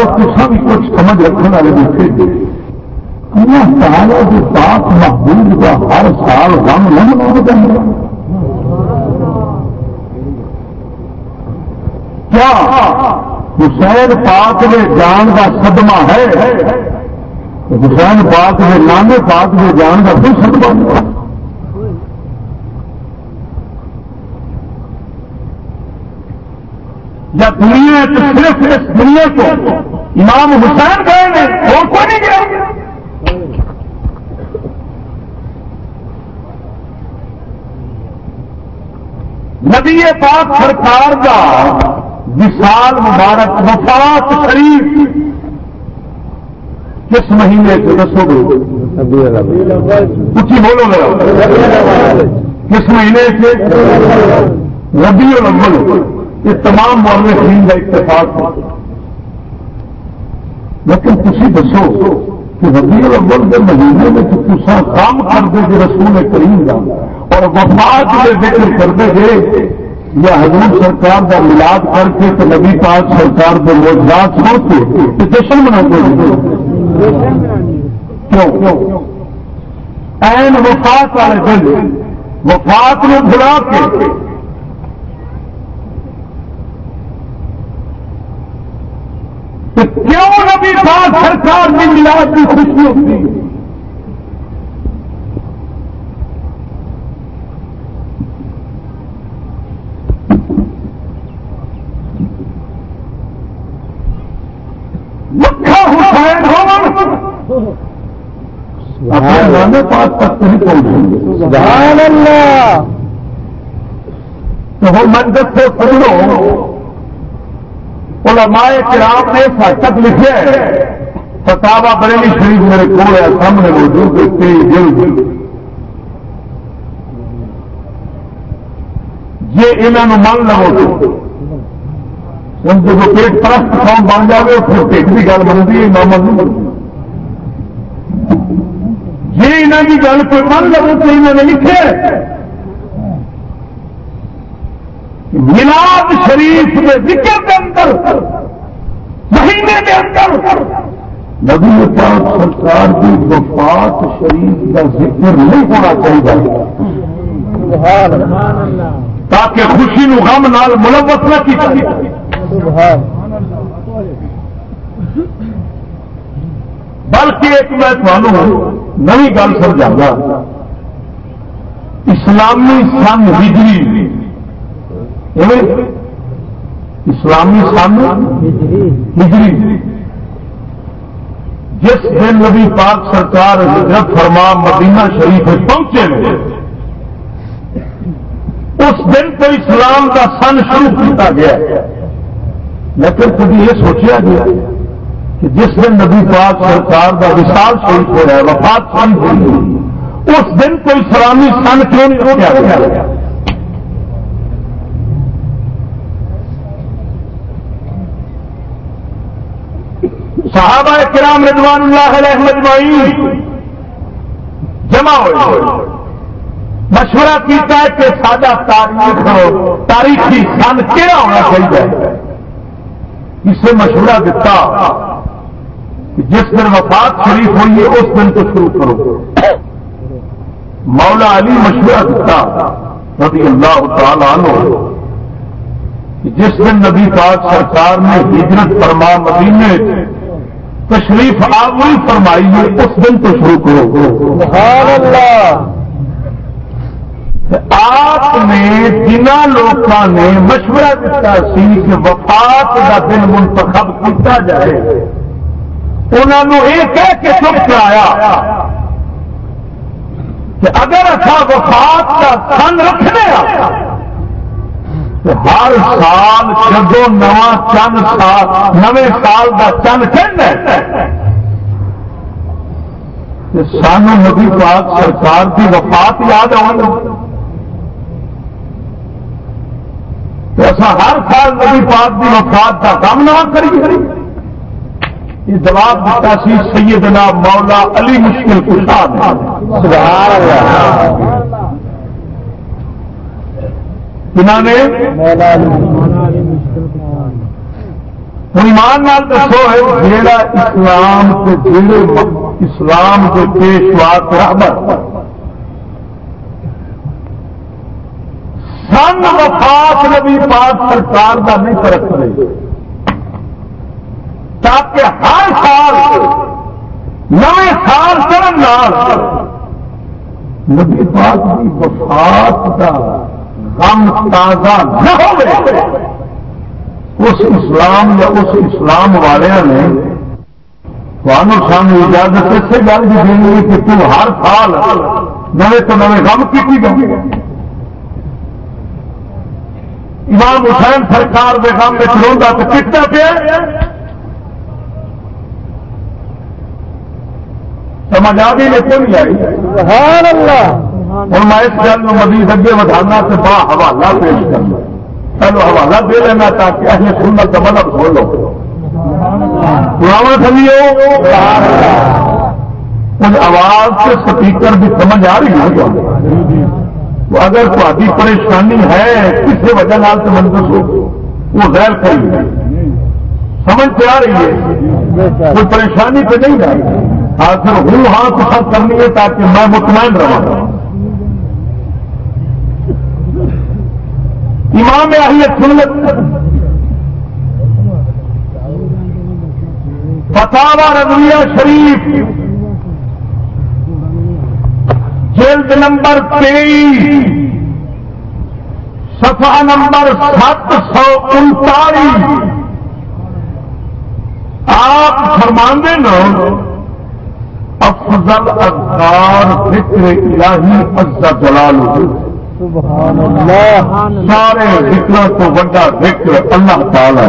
سب کچھ سمجھ رکھنے والے دیکھے گے اللہ تعالیٰ کے پاک محبوب کا ہر سال غم نہ منا کیا حسین پاک میں جان کا صدمہ ہے؟ حسین پاک میں نانے پاک میں جان کا پھر صدمہ یا دنیا صرف اس دنیا کو امام حسین گئے ہیں اور کوئی نہیں گیا نبی پاک سرکار کا وشال مبارک، وفات شریف کس مہینے سے دسو گے؟ کچھ بولو گے کس مہینے سے؟ ربی الاول۔ یہ تمام معاملے کا اتفاق۔ لیکن تھی دسو کہ ربی الاول کے مہینے میں تو تصا کام کرتے گے رسول کریم کا اور وفات کے ذکر کرتے گے یا حضور سرکار کا ملاد کر کے تو نبی پاک سرکار کے موجود چھوڑ کے جشن مناتے ہیں؟ کیوں؟ این وفات والے دن، وفات میں بلا کے کیوں نبی پاک سرکار کی ملاد کی خوشی ہوتی؟ لکھا حسین اپنے پاس تک نہیں پہنچیں گے۔ سبحان اللہ۔ تو وہ منظر سے پڑھو علماء کرام نے اس حد تک لکھے فتوا بریلی شریف میرے کو ہے، سامنے موجود جلد یہ انہوں من لو ان کو جو پیٹ پرست قوم بن جائے پھر پیٹ کی گل بنتی ہے ماما جی انہوں کی گل کوئی من لو تو انہوں نے لکھے ملاد شریف کے ذکر کے اندر، مہینے کے اندر، نبی پاک سرکار کی وفات شریف کا ذکر نہیں ہونا چاہیے۔ تاکہ خوشی نو غم نال ملوث نہ کی جائے۔ بلکہ ایک میں تمہوں نئی گل سمجھا اسلامی سن ہجری اسلامی سن ہجری۔ جس دن نبی پاک سرکار حضرت فرما مدینہ شریف پہنچے اس دن تو اسلام کا سن شروع کیا گیا۔ لیکن کبھی یہ سوچا گیا کہ جس دن نبی پاک سرکار کا وشال شریف ہو رہا ہے، وفات سن ہوئی اس دن تو اسلامی سن کیوں نہیں روکا گیا صحابہ کرام رضوان اللہ علیہ مجمعین جمع ہوئے مشورہ کیتا ہے کہ سادہ تاریخ تاریخی سن کہڑا ہونا چاہیے؟ اسے مشورہ دیتا کہ جس دن وفات شریف ہوئی ہے، اس دن تو شروع کرو۔ مولا علی مشورہ دیتا رضی اللہ تعالیٰ عنہ جس دن نبی پاک سرکار نے ہجرت فرما مدینے تشریف آوری فرمائی ہے اس دن تو شروع کرو۔ اللہ آپ نے جنہ لوگوں نے مشورہ دیتا سی کہ وفات کا دن منتخب کیا جائے انہوں نے یہ کہہ کے چپ کرایا کہ اگر اچھا وفات کا سن رکھنے ہر سال جدو نواں چند سال نویں سال کا چند چند سان نبی پاک سرکار کی وفات یاد آنا ایسا ہر سال نبی پاک کی وفات کا کام نہ کری یہ جواب دیتا سی سیدنا مولا علی مشکل کشا نے ہوں ایمان نال دسو ہے، جیڑا اسلام کے جیڑے اسلام کے پیشوا رحمت۔ سن وفات نبی پاک سرکار کا نہیں فرق رہے تاکہ ہر سال نئے سال چڑھن نبی پاک کی وفات کا غم تازہ نہ ہو اس اسلام یا اس اسلام والوں نے تمہوں سامنے اجازت اسے گل بھی دینی ہے کہ تم ہر سال نئے تو نئے غم کی گئی امام حسین سرکار کے غم میں چلوا تو کتنا پیا۔ سمجھ آ گئی لیکن نہیں آئی؟ ہوں میں اس گل میں مزید اگے بڑھانا تو با حوالہ پیش کرنا۔ پہلو حوالہ دے لینا تاکہ اہل سنت کا مطلب کھولو۔ پرانا سمجھو ان آواز سے سپیکر بھی سمجھ آ رہی ہے۔ تو اگر تاری پریشانی ہے کسی وجہ نال تو من دسو، وہ غیر کری سمجھ پہ آ رہی ہے۔ کوئی پریشانی پہ نہیں رہی آخر ہوں ہاں پسند کرنی ہے تاکہ میں مطمئن رہا امام اہل سنت. فتاوا رضویہ شریف. جلد نمبر تیئیس. سفا نمبر سات سو انتالیس. آپ فرماندے نا، افضل اذکار فکر الہی عز جلال سارے ذکر تو بڑا ذکر اللہ تعالی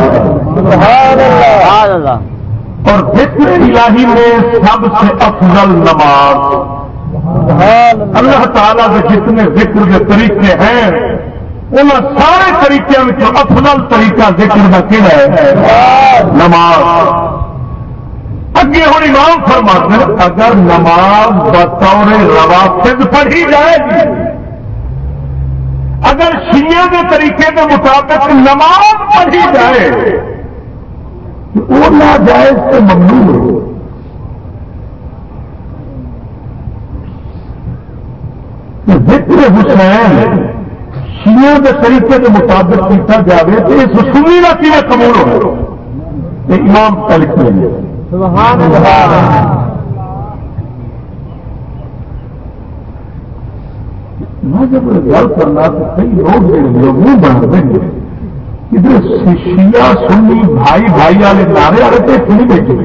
اور ذکر الہی میں سب سے افضل نماز. اللہ. تعالیٰ کے جتنے ذکر کے طریقے ہیں ان سارے طریقے میں افضل طریقہ ذکر کا کہنا ہے نماز. اگے ہوں امام فرماتے اگر نماز بطور روافظ پڑھی جائے گی اگر شیعہ کے طریقے کے مطابق نماز پڑھی جائے وہ ناجائز سے ممنوع ہو۔ ذکر حسین شیعہ کے طریقے کے مطابق پیتا جائے تو اس سنی کا کیا قبول ہو۔ امام کا لکھ لیں گے میں جب گل کرنا تو کئی لوگ جو منہ بنا دیں گے ادھر شیعہ سنی، بھائی بھائی والے نعرے والے تو سنی بیٹھے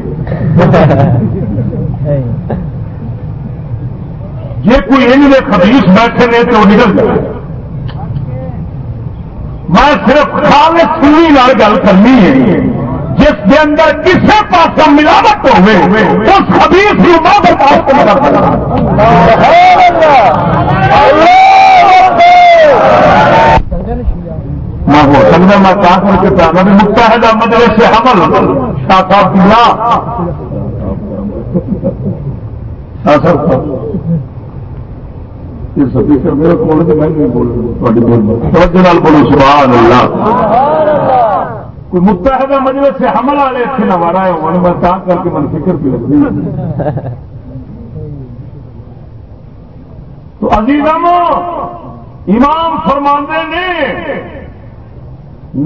جی کوئی ان میں خبیس بیٹھے نے تو نکل جائے میں صرف خالص سنی گل کرنی ہے۔ جس کے اندر کسی پاس ملاوٹ ہوئے، اس خبیس کی ماں برداشت کر سکتا میں ہو سکتا میں کہا کر کے پہنا بھی مکتا ہے جب سے حمل شاخا پیا میرے کو میں نہیں بولوں بولو، سبحان اللہ۔ کوئی متحدہ مجلس سے حمل والے اتنے نہ مارا ہے میں کہا کر کے من فکر بھی لگ تو عزیزمو امام فرماندے نے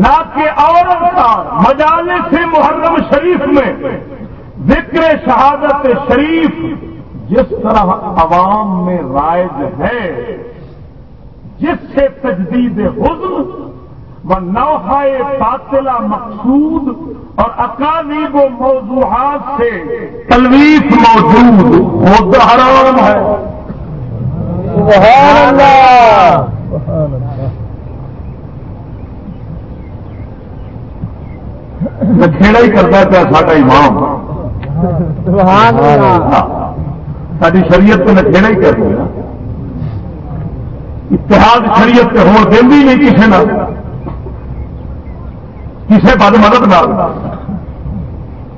نہ کہ عورت کا مجالس محرم شریف میں ذکر شہادت شریف جس طرح عوام میں رائج ہے، جس سے تجدید حزن نوحائے باطلا مقصود اور اکالیب و موضوعات سے تلویف موجود وہ حرام ہے۔ سبحان اللہ۔ کھیڑا ہی کرتا پیا ساڈا امام۔ ساری شریعت تو نکھےڑا ہی کرتا اتحاد شریعت ہو دیں نہیں کسی نہ کسی بد مدد نہ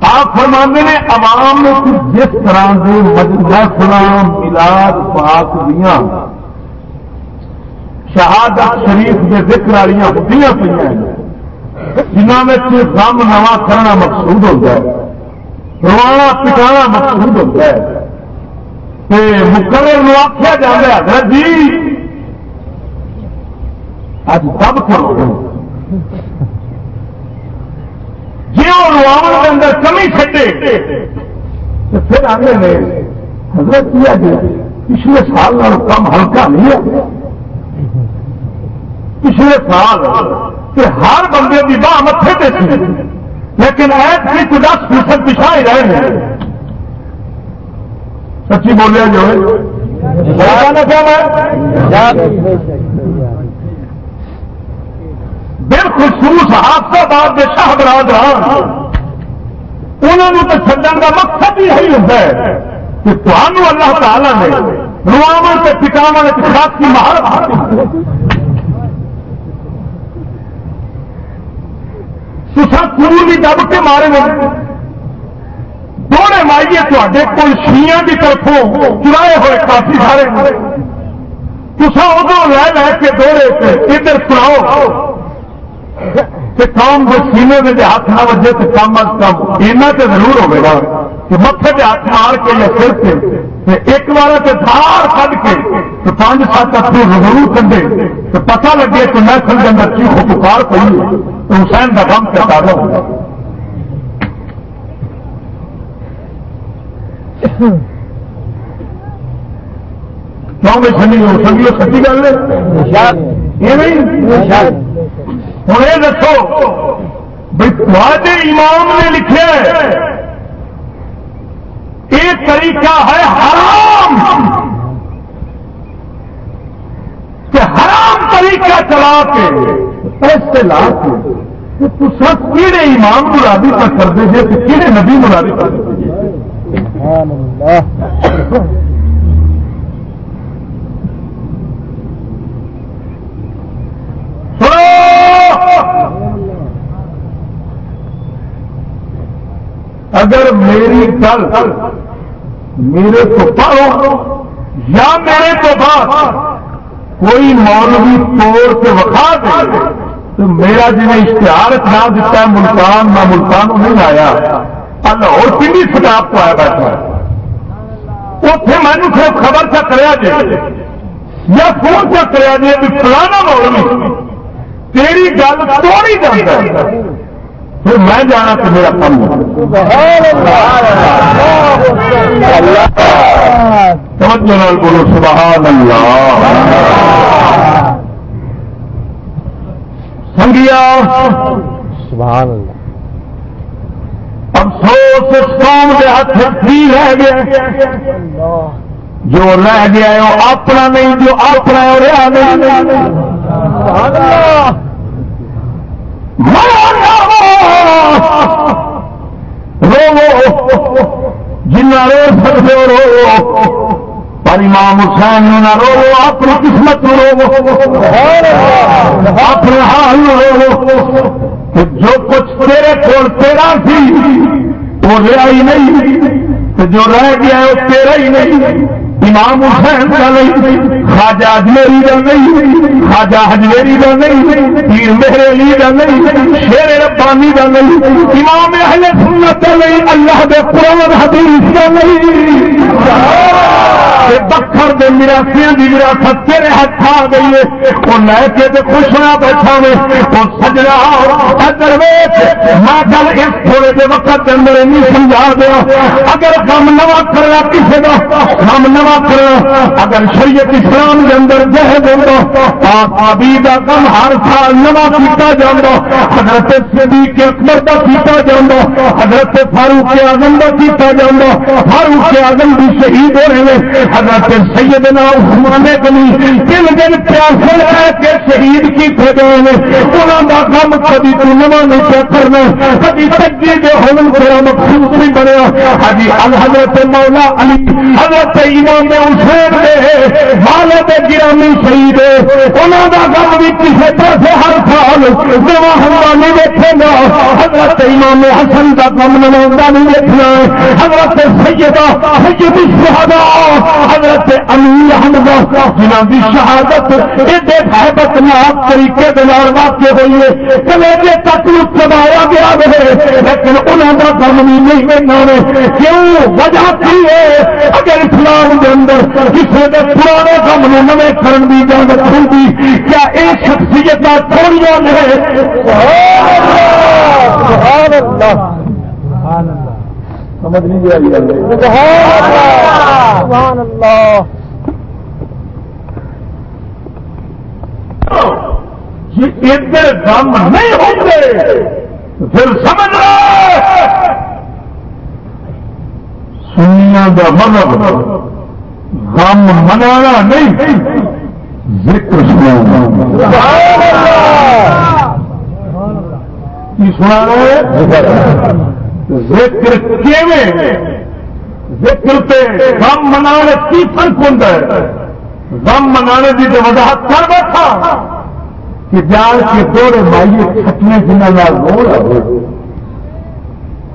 آپ فرمانے نے عوام جس طرح کے مجموعہ سلام ملاد پاک دیا شہادت شریف کے ذکر والی ہوتی پہ جنہوں میں کام نواں کرنا مقصود ہوتا ہے روانا پٹانا مقصود ہوتا ہے۔ مقرر آخیا جا رہا حضرت جی اج سب کرو جی وہ رواو کے اندر کمی چڈے تو پھر آگے نے حضرت کیا گیا پچھلے سال کم، ہلکا نہیں ہے۔ پچھلے سال کہ ہر بندے کی باہ متے پہ سی لیکن ایس بھی تو دس فیصد پچھا ہی رہے ہیں۔ سچی بولیا جو بالخصوص حادثہ بعد کے شاہ برادران انہوں نے تو چڈن کا مقصد ہی یہی ہوتا ہے کہ تمہوں اللہ تعالی نے رواو کے پٹاو خاصی مہارت تصا کلو بھی دب کے مارے گے دوڑے مائیے تے کول شیا کی طرفوں چرائے ہوئے کافی سارے. تصا ادھر لے لے کے دوڑے ادھر چلاؤ قوم کے سینے میں ہاتھ نہ وجے تو کم از کم اینا تو ضرور ہوگا کہ متے کے ہاتھ مار کے یا سر کے ایک بار دھار کھ کے تو پانچ سات اتنے ضرور کھڈے تو پتا لگے کہ میں سن کے اندر چیخ پکار پی تو حسین کا کام کیا تازہ ہوگا کیوں میں سنی ہو سچی گل ہے؟ ہوں یہ دسو بھائی امام نے لکھے ایک طریقہ ہے حرام۔ کہ حرام طریقہ چلا کے، پیسے لا کے تو سب کیڑے امام مرادی پر کر دے گے تو کیڑے نبی مرادی پر کر دے اگر میری گل میرے تو پڑھو یا میرے تو بعد کوئی مولوی توڑ کے وقا دے تو میرا جی نے اشتہار نہ دیتا ہے، ملتان نہ ملتان نہیں آیا۔ لاہور پنڈی خطاب کو آیا بیٹھا اتنے میں پھر خبر چا کریا جائے یا فون چا کریا جائے بھی فلانا مولوی، تیری گل توڑی جاتا ہے۔ پھر میں جانا تو میرا کم بولو، سبحان اللہ۔ سنگیا۔ سبحان اللہ۔ افسوس قوم کے ہاتھ بھی رہ گیا۔ جو رہ گیا ہے، وہ اپنا نہیں، جو اپنا رہا نہیں۔ رو جنا رو سکتے رو پر امام حسین نہ رو اپنی قسمت رو اپنے حال رو جو کچھ تیرے کول تیرا سی وہ لیا ہی نہیں جو رہ گیا وہ تیرا ہی نہیں امام حسین کا نہیں، خواجہ اجمیری کا نہیں، خواجہ ہجمیری کا نہیں، پیر میرے علی کا نہیں، شیر ربانی کا نہیں، امام اہل سنت کا نہیں، اللہ دے قرآن حدیث کا نہیں۔ بکر دے مراسیا کی وراثت تیرے ہاتھ آ گئی ہے۔ وہ لے کے تو خوش ہونا بیٹھا میں وہ سجنا ادھر ویچ میں گل اس تھوڑے دے وقت کے اندر نہیں سمجھا دیا۔ اگر کم نوا کرنا کسی کا کم نوا کرنا اگر شریعت اسلام کے اندر جہد ہوتا آبی کا کم ہر سال نوا کیتا جانا حضرت صدیق اکبر کا کیتا جانا حضرت فاروق اعظم کا کیتا جانا فاروق اعظم بھی شہید ہو رہے ہیں، حضرت سیدنا عثمان غنی تین دن پیاسے رہ کے شہید کیتے گئے ہیں انہوں کا کم کبھی تو نواں نہیں کیا کرنا، کبھی تجی دے ہون تیرا مقصود نہیں بنیا۔ حجی الحضرت مولا علی، حضرت امام حسین دے مالا دے گرامی شہید انہوں کا کم بھی کسی طرح ہر سال نواں ہوا نہیں دیکھے گا حضرت امام حسن کا کم نواں نہیں دیکھنا حضرت سیدہ سید الشہداء حضرت امیر احمد جنہوں کی شہادت ایڈے بہبت ناک طریقے واقع ہوئی ہے۔ کلیجے تک چبایا گیا ہے، لیکن انہوں کا کم بھی نہیں ملنا کیوں؟ وجہ کی ہے؟ اگر اسلام کے اندر کسی نے پرانے کام نے نوے کرن کی اجازت ہوگی کیا یہ شخصیت تھوڑی نے سمجھ نہیں آئی یہ ادھر غم نہیں ہوں گے پھر سمجھ رہے سنیا کا مطلب غم منانا نہیں. ذکر سنا سنا رہے ذکر ذکر پہ غم منانے کی فرق ہوں غم منانے کی تو وضاحت کر بیٹھا. کہ جان کے دوڑے مائیے کھٹنے جنہ رو رہے.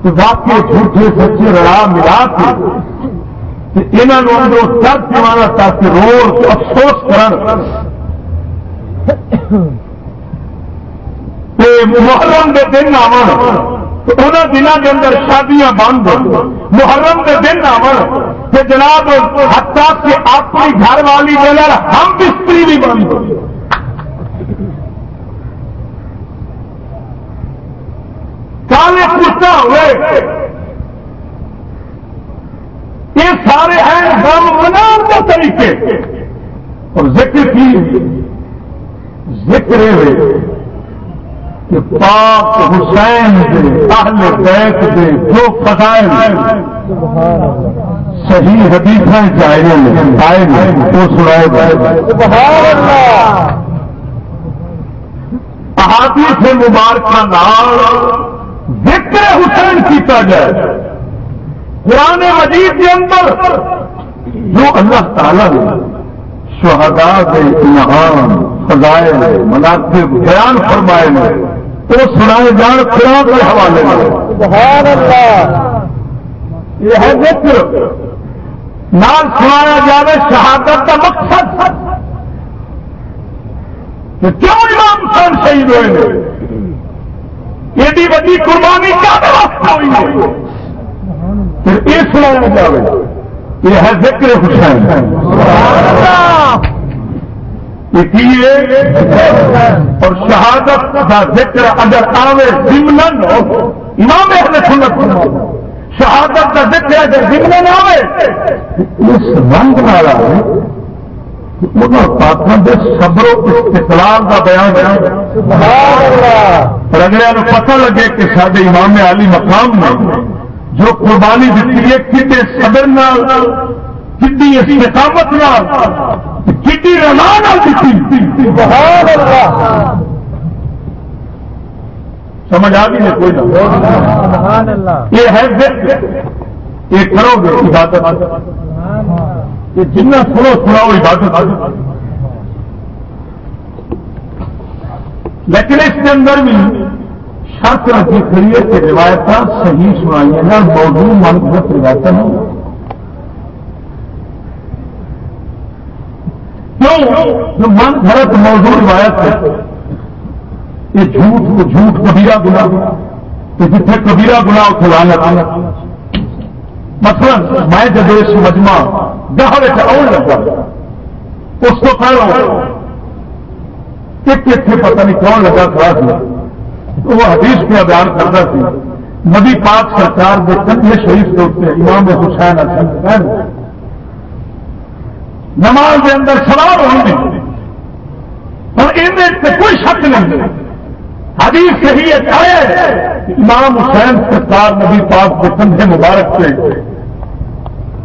تو واقعی جھوٹے سچے رڑا ملا کے انہوں اندر درد پوانا تاکہ افسوس کر محرم کے دن آن ان دنوں کے اندر شادیاں بند۔ محرم کے دن آن جناب حتہ کہ اپنی گھر والی جگہ ہم بستری بھی بند۔ ہو کالے پوچھتا ہوئے یہ سارے ہیں غم منان کے طریقے۔ اور ذکر کی ذکر کہ پاک حسین دے، اہل بیت دے، جو فضائل صحیح حدیث جائے آئے تو سنائے گئے احادیث مبارکہ نال ذکر حسین کیتا جائے۔ قرآن مجید کے اندر جو اللہ تعالی نے شہدا کے انعام فضائل مناسب بیان فرمائے نے وہ سنائے جان قرآن کے حوالے میں سبحان اللہ یہ ہے ذکر۔ نال سنایا جائے شہادت کا مقصد۔ کہ کیوں امام حسین شہید ہوئے ایڈی وی قربانی ہوئی پھر یہ سنایا جائے یہ ہے ذکر حسین۔ اور شہادت کا ذکر اگر آوے ضمن امام اہل سنت شہادت کا ذکر اگر ضمن آئے اس رنگ والا صبر و استقلال کا بیان اور اگلے پتہ لگے کہ سارے امام علی مقام نے جو قربانی دیتی ہے کتنے صبر کتنی استقامت کتنی رنا دیتی سمجھ آ گئی کوئی نہ یہ ہے یہ کرو گے عبادت۔ کہ جنہ سنو سنا وہ عبادت۔ لیکن اس کے اندر بھی شرط رکھی کھڑی ہے کہ روایت صحیح سنائی ہے موضوع من گھر روایت نہیں۔ کیوں؟ جو من گھرت موضوع روایت ہے، یہ جھوٹ کو جھوٹ کبیرہ گنا کہ جتنے کبیرہ گنا اتنے لانا مثلا میں جب اس مجمع گاہ آن لگا، اس کو پہلو ایک اتنے پتہ نہیں کون لگا کھڑا تھا وہ حدیث پہ بیان کرتا سی نبی پاک سرکار کے کندھے شریف کے اتنے امام حسین حسین نماز کے اندر سوال ہوئی اور ان کوئی شک نہیں حدیث صحیح ہے امام حسین سرکار نبی پاک کے کندھے مبارک سے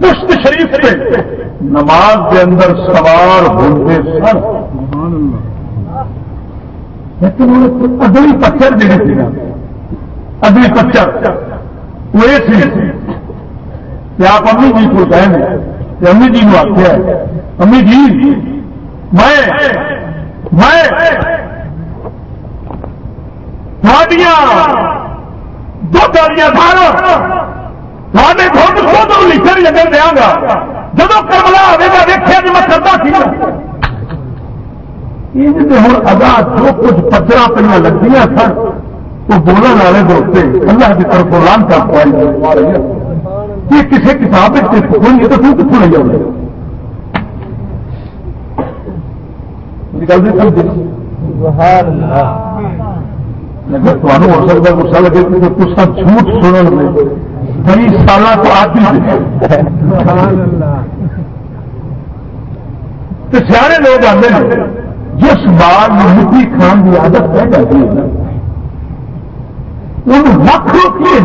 پشت شریف پہ نماز کے اندر سوار ہوتے سر لیکن ادلی پتھر جڑے تھے ادلی پتھر۔ وہ یہ سی کہ آپ امی جی کو گئے کہ امی جی کو آخیا امی جی میں میں دو گاڑیاں دھارا خود خود لکھن لگن دیا گا۔ جب کرملا ہوئے گا دیکھا جی میں کرتا سی ہوں اگا جو کچھ پچرا پہ لگی سن وہ بولنے والے دوستے اللہ کی طرف لان کر پائی یہ کسی کتاب کوئی تو تو کتوں نہیں آؤ گل نہیں سمجھ تمہیں ہو سکتا گسا لگے کچھ جھوٹ سننے میں۔ کئی سال تو آتی سیاح لوگ آتے ہیں۔ جس بار مٹی کھان کی عادت پہ جاتی ہے ان وقت روکیے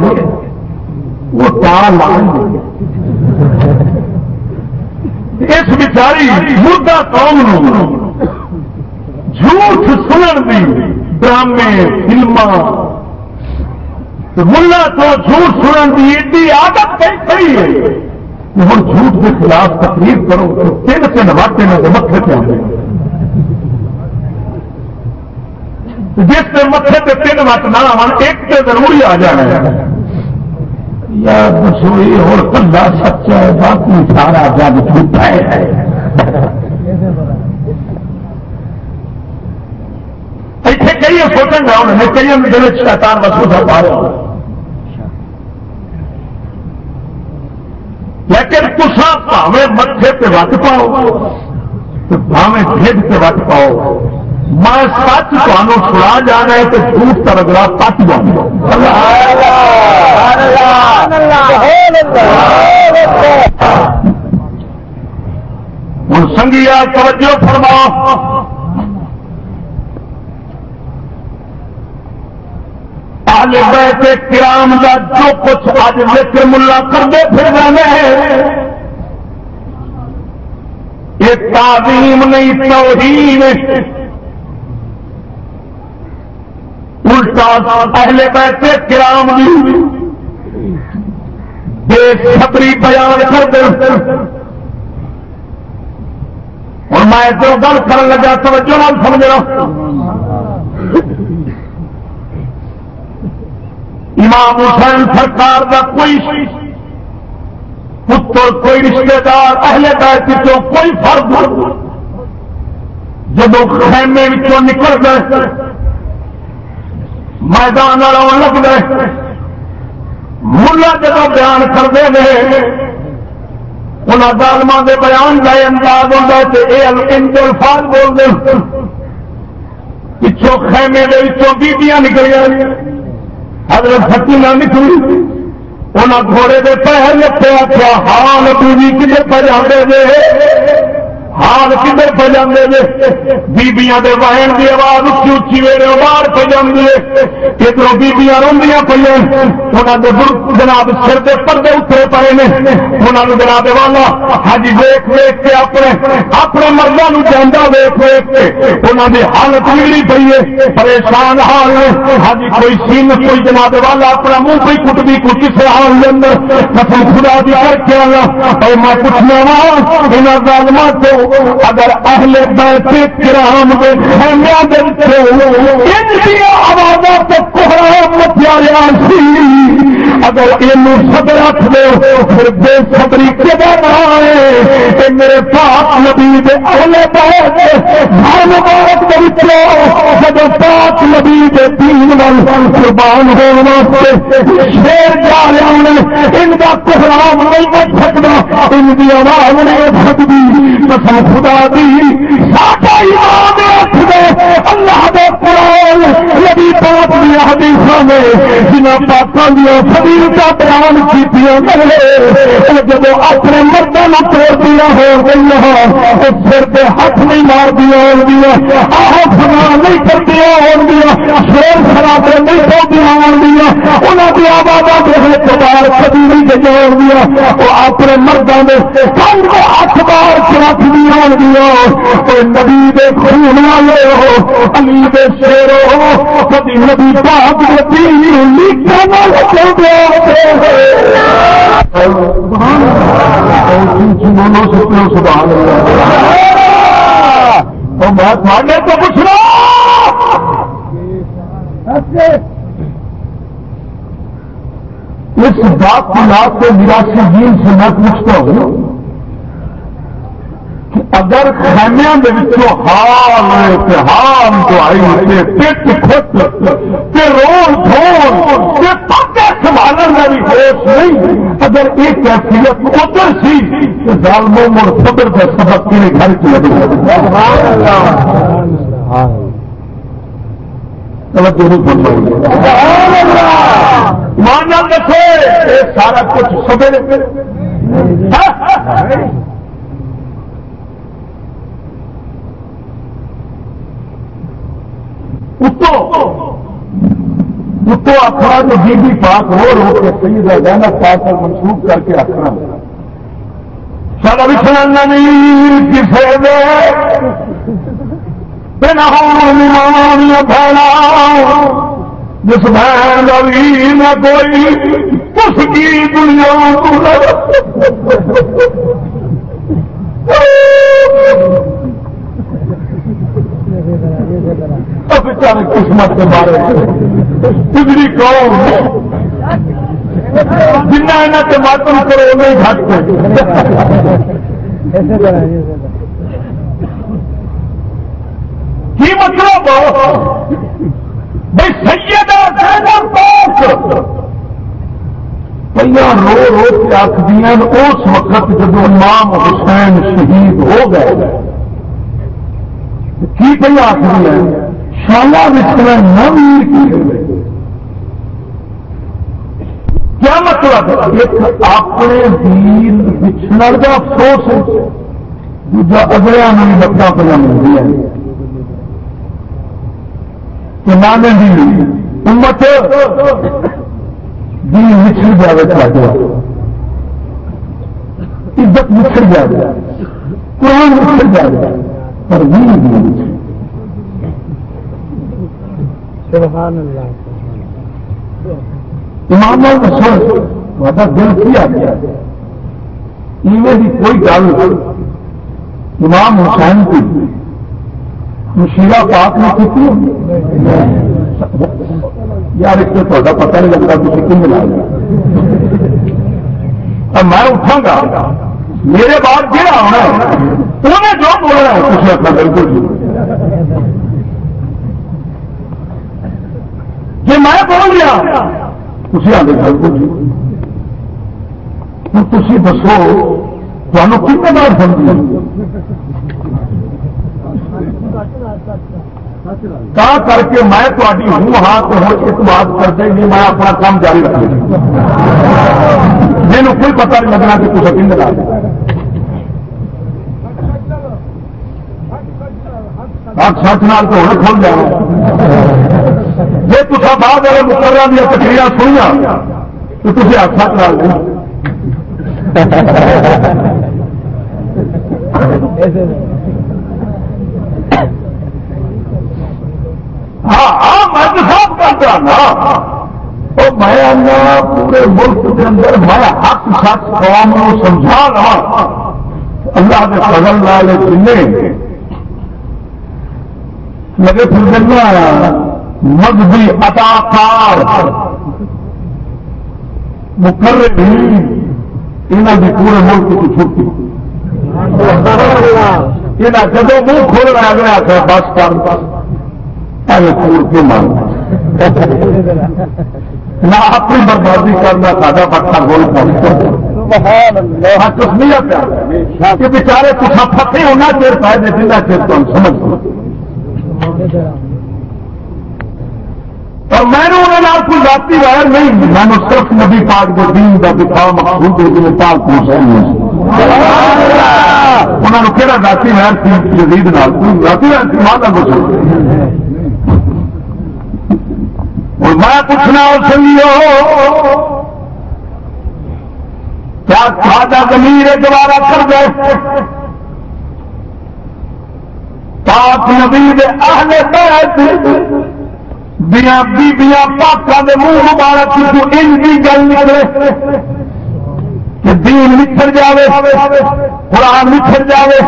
وہ تار لائیں اس بچاری مردہ قوم جھوٹ سنن دی ڈرامے فلم ملا تو جھوٹ سنن کی ایڈی عادت کئی ہے ہوں جھوٹ کے خلاف تقریر کرو تو تین تین واقع میں مکھے پہ آتے جس کے متے پہ تین وٹ نہ آن ایک تو ضروری آ جانا ہے۔ یا بسوئی اور کلا سچا ہے، باقی سارا جگ جھوٹا ہے۔ اتنے کئی سوچیں گا انہوں نے کئی دل شیطان مسودہ پا رہا لیکن کسا پاوے متے پہ وٹ پاؤ؟ بھاوے ڈھڈ پہ وٹ پاؤ؟ میں سچ تمہوں سنا جانا ہے تو جھوٹ کا رگڑا پٹ جانا ہوں سنگیا، توجہ فرما۔ بیت کرام کا جو کچھ اج ذکر ملا کرتے پھر رہے یہ تعظیم نہیں، توہین۔ الٹا اہل بیت کرام بے صبری بیان کر دے۔ اور میں جو گل کر لگا، توجہ سمجھ رہا امام حسین سرکار کا کوئی پتر، کوئی رشتے دار اہل بیت کوئی فرد۔ جب خیمے نکل گئے میدان لگ گئے ملا جب بیان کرتے ہیں۔ انہوں ظالم کے بیان کا انداز ہوتا ہے یہ الفاظ بولتے پچھوں خیمے کے پچھوں بیبیاں نکل حضرت فتی نہ نکلی۔ انہیں گھوڑے کے پیر لکھے آخیا ہال ٹی جی، کدھر پہ جانے حال کدھر پہ جانے دے بیبیاں دے وہن کی آواز اچھی اچھی ویڑے باہر پہ جانے ادھر بیبیاں روندیاں پہ انہوں نے جناب سر کے پردے اترے پے نے انہوں نے جناب والا ہج ویک ویک کے اپنے اپنے مردوں جانا ویک ویک کے انہوں نے حالت بگڑی پی ہے پریشان حال نے ہج کوئی سین کوئی جناب والا اپنا منہ پہ کٹ بھی کچھ کسی حال کے اندر قسم خدا دی کر کے آنا اور میں پوچھنا وا انہوں ظالموں کو اگر اہل بیت کرام کے خیمیا دے آوازوں سے کوہرام مچا سی اگر یہ سب رکھ دو پھر بے سبری کدا ہے میرے پاک نبی دے اہل بیت ہر مبارک دے وچوں جب پاک نبی دے دین ول قربان ہونے واسطے شیر جا رہے ہیں، ان کا کوہرام نہیں بچ سکتا، ان کی آواز نہیں سکتی۔ قسم خدا دی، ساڈا ایمان رکھ دے اللہ دے قرآن، نبی پاک دی حدیثاں میں جنہاں پاکاں دی فضیلت بیان کیتیاں گئے جب اپنے مردوں نو توڑ دیا ہو گئی ہاں سر پہ ہاتھ نہیں مار دیا ہو گیا آہ فنا نہیں کر دیا ہو گیا شور خرابے نہیں کر دیا ہو گیا انہوں کی آباد بار کبھی نہیں جگہ ہو گیا وہ اپنے مردوں میں کن کو ہاتھ بار چرا رکھ دیا نبی دے خون والے ہو، علی دے شیرو ہو کبھی نبی پاک میں تو پوچھ رہا اس بات کی بات کو نراسی جین سے میں پوچھتا ہوں اگر خیمیا حال ہام تو آئی پٹ خت رول دھون پکے سنبھالنے کا بھی ہوش نہیں۔ اگر یہ کیفیت ادھر سی تو ظالموں مڑ صبر کا سبق کے گھر کی مانا دیکھو یہ سارا کچھ سبر اتو آخر جو بی بی پاک ہو رو کے سید رہنا پاک پر منسوخ کر کے آخر سر وچنا نہیں کسی بنا بہنا جس بہن کا نہ کوئی، اس کی دنیا کو بچارے قسمت کے بارے پگڑی قوم جنہ یہاں سے ماتم کرو نہیں گھٹ کی مطلب؟ بھائی سید پہلے رو رو کے آخدیا اس وقت جب امام حسین شہید ہو گئے۔ کی پہ آخری شالا وچنا کیا مطلب؟ ایک اپنے دین بچھڑ کا افسوس ہے۔ دوجا اگلے میں بچہ پہ ملتی ہے کہ نانے دی امت دین بچھڑ جائے چاہتے عزت بچھڑ جائے قرآن بچھڑ جائے پر دین دین سبحان اللہ امام وہاں دل کیا گیا کوئی گل امام حسین کی مشیرہ پاک نے کی یار ایک تو پتا نہیں لگتا کہ کن ملا میں اٹھا گا۔ میرے بعد جہاں آنا انہیں جو بولنا ہے کچھ اپنا بالکل جی۔ جی میں بول گیا؟ تھی آگے گل بولی ہوں تھی دسو تمہیں کتنے بار سمجھ کر کے میں تاری ہوں ہاں تو ہوں ایک بات کرتے نہیں میں اپنا کام جاری رکھ میرے کوئی پتا نہیں لگنا کہ کچھ کن لگا سچ نال تو ہوں کھول جانا جی تصا بعد والے مقررہ دیا تقریر سنیا، تو تھی ہاتھ کرا لیں ہاں ہاں میں صاف کرتا نا میں پورے ملک کے اندر میں حق سچ قوم کو سمجھا رہا ہاں۔ اللہ کے فضل والے جن لگے پھر جنگا مذہبی اداکار مقرر یہاں کی پورے ملک کی چھٹی. یہ جب منہ کھول رہا گیا آخر بس کر پہلے کے مان نہ اپنی بربادی کرنا ساڈا پٹا گول کر بچارے کچھ پتے ہونا چیر پائے جنہیں چیر تم سمجھ اور میں نے انہوں کوئی ذاتی وائر نہیں، میں نے صرف نبی پاک کے دین کا دفاع مقصود ہے جنہیں پاک حسین انہوں نے کہڑا ذاتی وائر تھی جدید نال۔ ذاتی وائر تھی، ماں کا اور میں پوچھنا اور سنگیو کیا کھاجا زمین دوبارہ کر گئے پاک نبی اہل بیت دیا بیبیاں پاکوں کے منہ مبارک تو ان کی گل نکلے کہ دین نکھر جائے قرآن نکھر جائے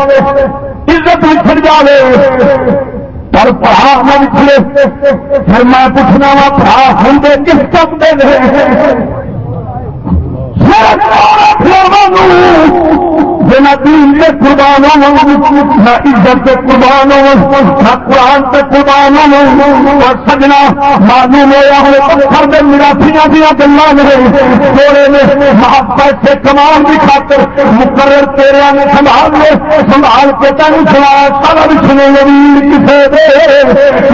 عزت نکھر جائے پر پڑھا نہ نکلے پھر میں پوچھنا وا، پڑھا ہوں کس کم دے جنا دین سے قربان ہوں نہ عزت سے قربان ہوں نہ قرآن سے قربان ہوں اور سجنا معلوم ہوا پتھر دے مراسیاں دیا گلا نہیں تھوڑے نے محبت سے کمان کی خاطر مقرر تیرے نے سنبھال لے۔ سنبھال کے تین سنا سارا بھی سنے گی کسے دے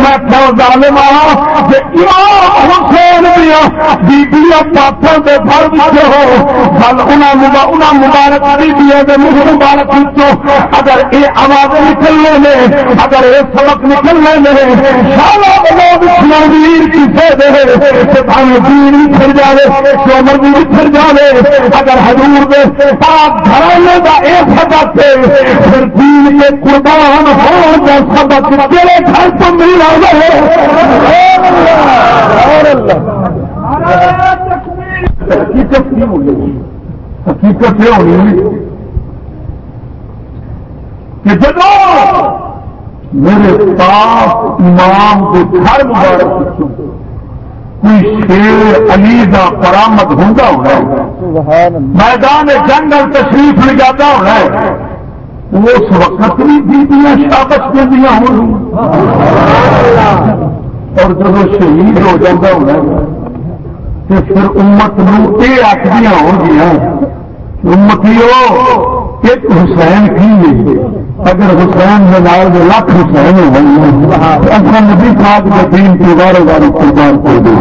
میں کیوں ظالم ہاں امام حسین دیا بیبیاں پاپوں کے پھل ہو؟ پھل انہاں مبارک بیبیاں مبارک وچوں اگر یہ آواز نکلنے میں، اگر یہ سبق نکلنے میں سارا لوگ ویر کسے دے بھاوے دین پھر جائے عمر بھی پھر جائے اگر حضور دے پاک گھرانے کا یہ سبق ہے، پھر دین کے قربان ہو جا سبق تیرے گھر تو مل رہا ہے حقیقت نہیں ہونی حقیقت یہ ہونی کہ جب میرے پاس امام کے گھر مبارک کوئی شیر علی کا برامد ہوتا ہونا میدان جنگل تشریف لے جاتا ہونا اس وقت بھی بیبیاں شابش دیا ہوں۔ اور جب شہید ہو جاتا ہونا تو پھر امت نو یہ آخری ہو گیا امتی ایک حسین کی اگر حسین میں نال میں لاکھ حسین ہوئی اصل نبی پاک کے دین کی بارے بارے قربان کر دے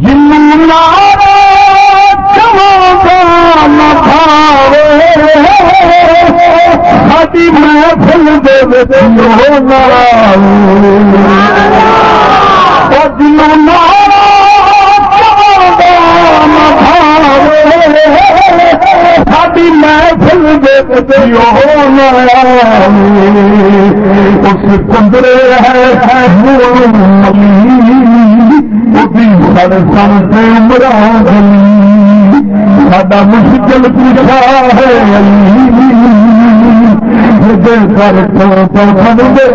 جن ساری محفل دے جنوں ساری محفل اس کندرے ہے سر سن سے مراد ساڈا مشکل پوچھا ہے سر سن کر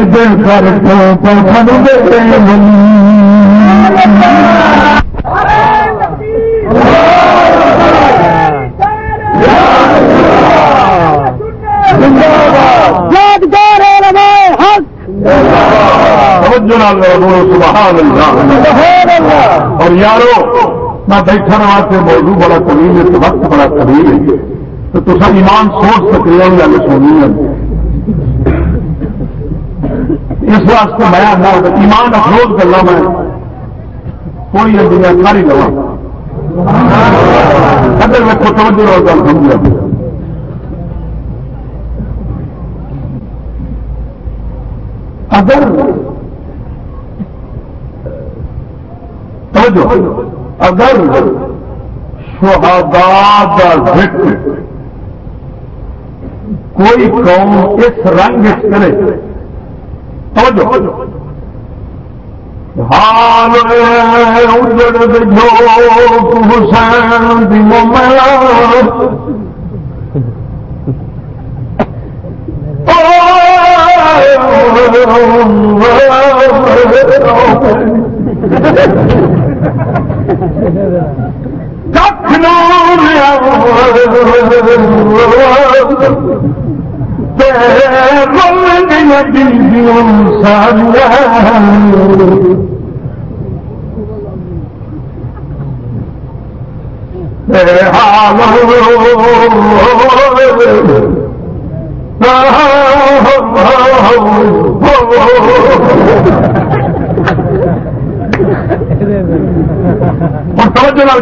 کر اور یارو، میں بیٹھنے واسطے موضوع بڑا قریب ہے وقت بڑا قریب ہے، تو تصا ایمان سوچ سکتے ہو گل سونی ہے۔ اس واسطے میں آنا ایمان افروز کر لوں میں کوئی نہ دنیا ساری لوا اگر میں کچھ توجہ رہا گل سمجھا اگر توجہ، اگر شہادات کا ذکر کوئی قوم اس رنگ کرے حال اجڑ جو حسین دی کھ نو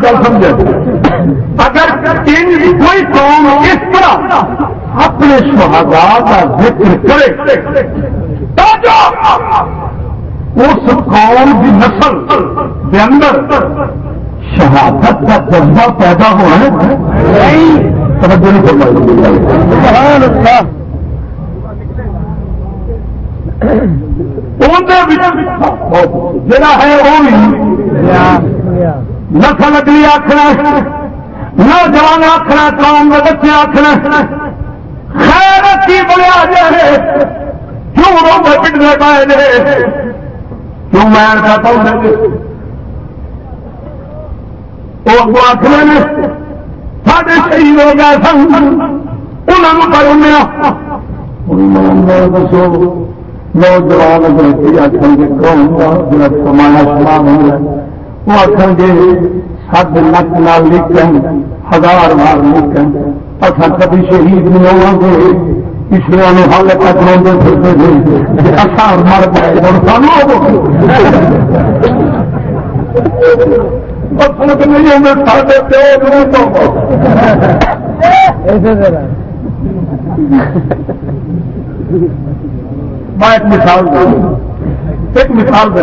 گل سمجھے۔ اگر کوئی قوم اس طرح اپنے شہادات کا ذکر کرے اس قوم کی نسل کے اندر شہادت کا جذبہ پیدا ہوا ہے؟ جڑا ہے وہ نسل اگلی آخر نوجوان آخنا قوم کے بچے آخنا خیر کی بنیا جائے کیوں روڈ پٹنے پائے کیوں میں چاہتا ہوں وہ آخر ساڈے شہید ہو گیا سن انہوں پر دسو، نوجوان آخر گے کون کمایا شمار ہو رہا وہ آخر گے سد لکھ نال لکھن ہزار بار لکھن اچھا کبھی شہید نہیں ہوا گے پچھلے ہال تک روتے پھرتے تھے جی۔ اچھا مر گئے اور سانو میں ایک مثال دوں۔ ایک مثال دے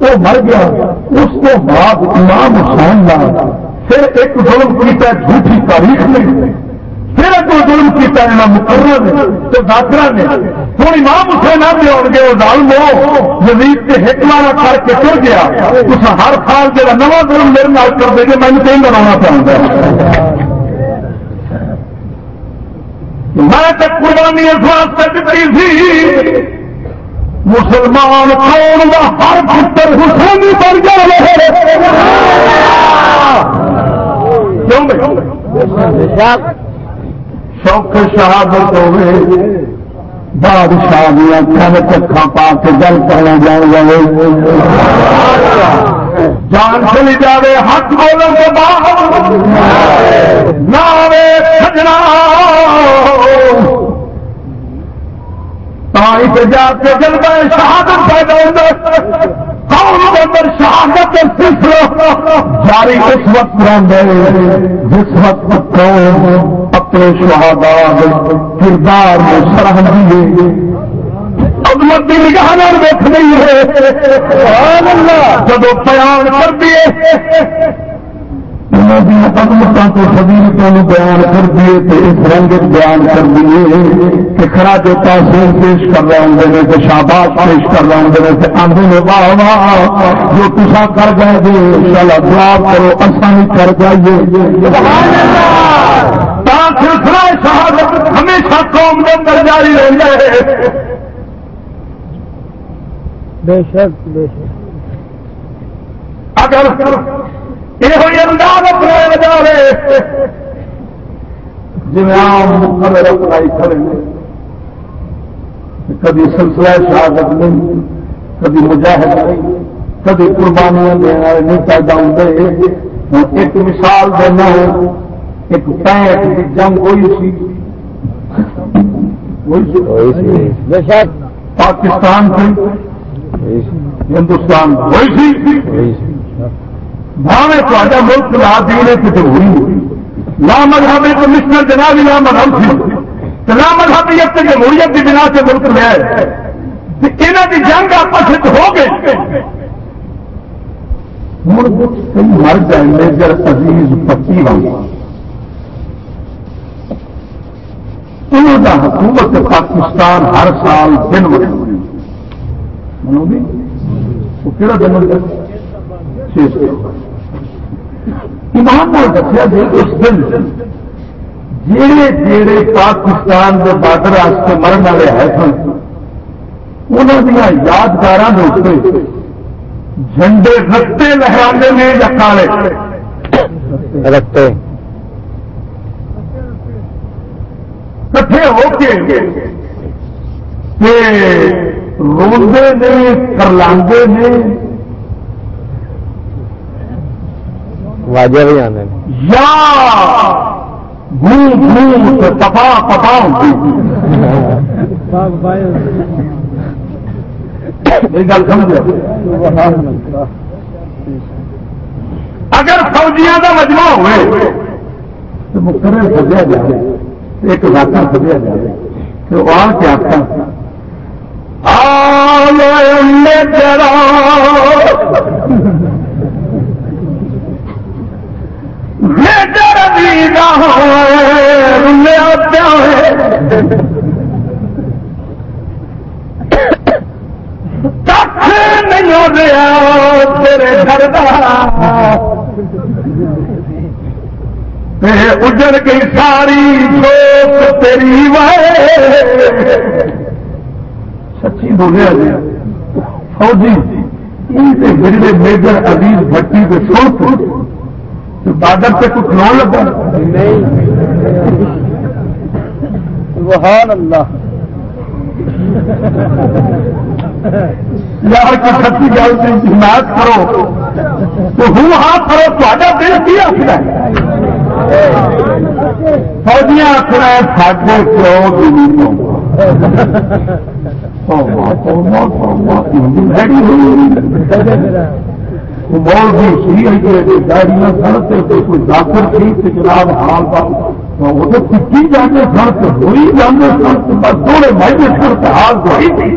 وہ مر گیا، اس کو بعد امام حسین لا، پھر ایک ظلم کیتا ہے جھوٹی تاریخ میں، پھر ایک ظلم کیتا ہے مقرر نے تو ڈاکٹر نے ہوں امام حسین آ کے آؤ گے وہ ڈال لو جدید کے ہٹوانا کر کے تر گیا اس ہر سال جا نواں ظلم میرے نال کر دے گا میں کہیں بنا چاہتا میں تو قربانی اس واسطے دیتی تھی مسلمان کون ہر پتر حسینی بن جائے شوق شہادت ہوئے، بادشاہ دیا کن چکھا پا کے گل کرنا جان جائے جان چلی جائے ہاتھ بولن کے بعد نہ سجنا جا کے شہادت پیدا اندر شہادت جاری اس وقت جس وقت اپنے شہادات کردار میں سرح دیے عدمت کی نگاہ دیکھ رہی ہے۔ جب بیان کر دیے حکمتوں کو بیان کر دیے تو اس بیان کر دیے کہ خرا جو تاثیر پیش کر رہے ہوں گے شاباش پیش کر رہے ہوں گے کہ آندے میں واہ واہ جو تصا کر گئے گے چلا دعا کرو آسانی کر جائیے۔ سلسلہ ہمیشہ قوم کے اندر جاری رہ جائے بے شک بے شک۔ اگر جائے جی آم مقرر اپنائی کھڑے کبھی سلسلہ شہادت نہیں کبھی مجاہد نہیں کبھی قربانیاں دینے والے نہیں پیدا ہوتے ایک مثال دینا ایک پینٹ کی جنگ ہوئی سی۔ پاکستان سے ہندوستان ہوئی سی۔ بھاوے تو ملک لا دینے کی جمہوری لا مذہب تو مسٹر جناب لا مذہب سی لا مذہبیت سے جمہوریت کی بنا سے ملک لیا ہے۔ یہاں کی جنگ آپس ہو گئی مر جائے میجر عزیز پتی والی انہوں کا حکومت پاکستان ہر سال دن بڑے وہ کہڑا دن ہوتا ایمان دسیا جی اس دن جہے جہے پاکستان کے بارڈر واسطے مرن والے ہے سن انہوں دیا یادگار جھنڈے رکھتے لہرانے میں یا کالے؟ رکھتے۔ کٹھے ہو کے روندے نے کرلاندے نے واجہ بھی آنے یا! گھوم گھوم سے پپا پپا گل سمجھ اگر فوجیاں کا مجمع ہوئے، تو مقرر سجیا جائے ایک واقعہ سجیا جائے تو آ کے آتا۔ نہیں ہو رہا تیرے گھر اجڑ گئی ساری سوچ تیری سچی بولیا جی فوجی جڑے میجر عزیز بھٹی کے سوچ بادل سے کچھ نہ لگا۔ سبحان اللہ۔ یار کی سچی گل کی حمایت کرو۔ تو ہوں ہاں کرو تا دل کی آخر فوجیاں آخر ساڈے کیوں گاڑیاں کوئی ڈاکٹر تھی جناب حال وہ تو جانے سڑک، ہوئی جانے سڑک بس تھوڑے مہینے سڑک حال تھی۔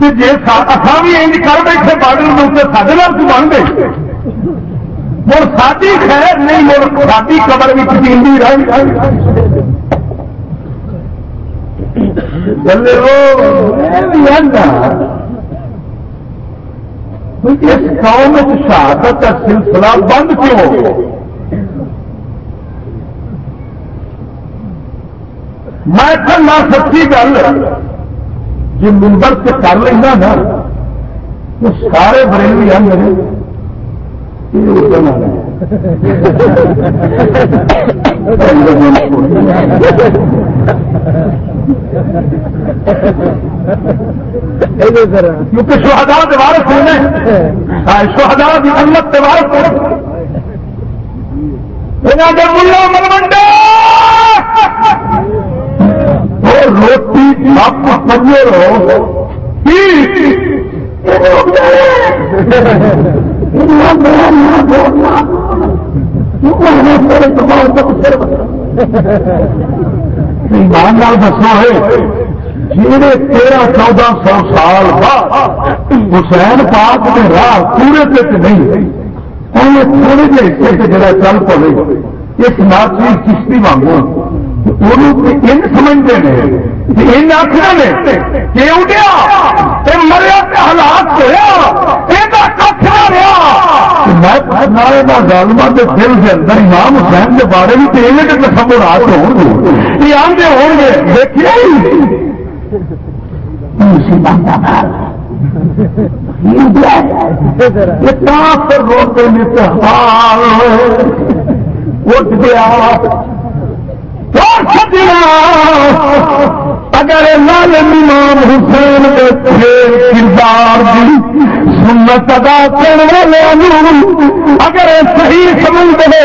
جی اصا بھی انج کر بیٹھے، بارڈر کے اتنے سارے بن گئے۔ مر ساری خیر نہیں مر ساری قبر بھی چیزی اس قوم شہادت کا سلسلہ بند کیوں ہو گیا؟ میں کھانا سچی گل جی ممبر سے کر لینا نا، تو سارے بڑے ہیں میرے کیونکہ شہدا دوارت ہونے شہدا کی امت ملمنڈا روٹی رہو ایماندار دسو ہے جی تیرہ چودہ سو سال بعد حسین پاک کے راہ پورے تک نہیں تھوڑے جہے حصے سے جڑا چل پڑے اس ناچی کشتی مانگو ان سمجھتے ہیں آخر کہ اڈیا مریا حالات گالما کے دل کے اندر امام حسین کے بارے بھی تو یہ تصور رات ہو گے۔ یہ آدھے ہو گے دیکھیے۔ روتے اٹھ گیا۔ اگر لال امام حسین کے کردار کی سنت ادا کرنے والے اگر صحیح سمجھ دے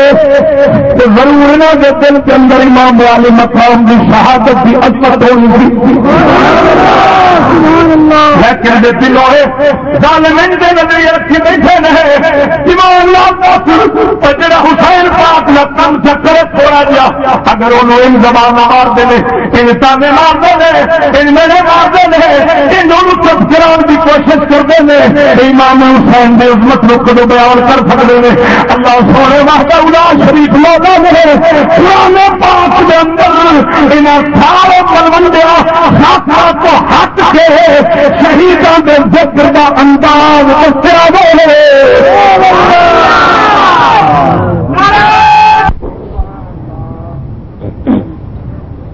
تو ضرور انہوں کے دل کے اندر امام والے مقام کی شہادت کی اچت ہونی لیکن دلوئے ظالمین نظریے بیٹھے اللہ جڑا حسین پاک نہ کم چکر تھوڑا جا اگر انہوں ان زبان مار دے ان تانے مار دے ان میرے مار دے ان چپ کی کوشش کرتے ہیں امام حسین دے عظمت کو کدو بیان کر سکتے ہیں اللہ سونے واسطہ ادا شریف مولا نے پرانے پاک دے اندر انہاں سارے ملوڈیا ساتھ کو ہٹ کے شہیدوں دے ذکر دا انداز دسیا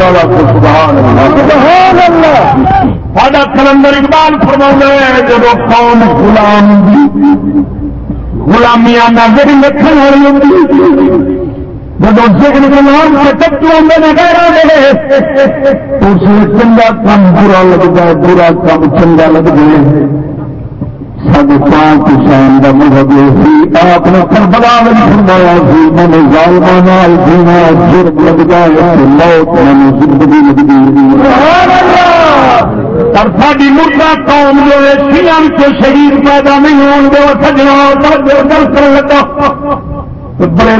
وہی ساڈا کلندر اقبال فرما ہے جب قوم غلام غلامی آنا جی لکھن والی ہوتی جب گہرا اس چنگا کام برا لگتا ہے برا کام چنگا لگتا ہے۔ سب پانچ حسین کا مذہب یہ سی آپ نے کربلا میں فرمایا سی میں نے ظالمان جینا جرم لگتا ہے موت میں زندگی لگتی اور ساری مردہ قوم جو ہے سیام کے شریر پیدا نہیں ہوں گے وہ سجنا در کر لگا بڑے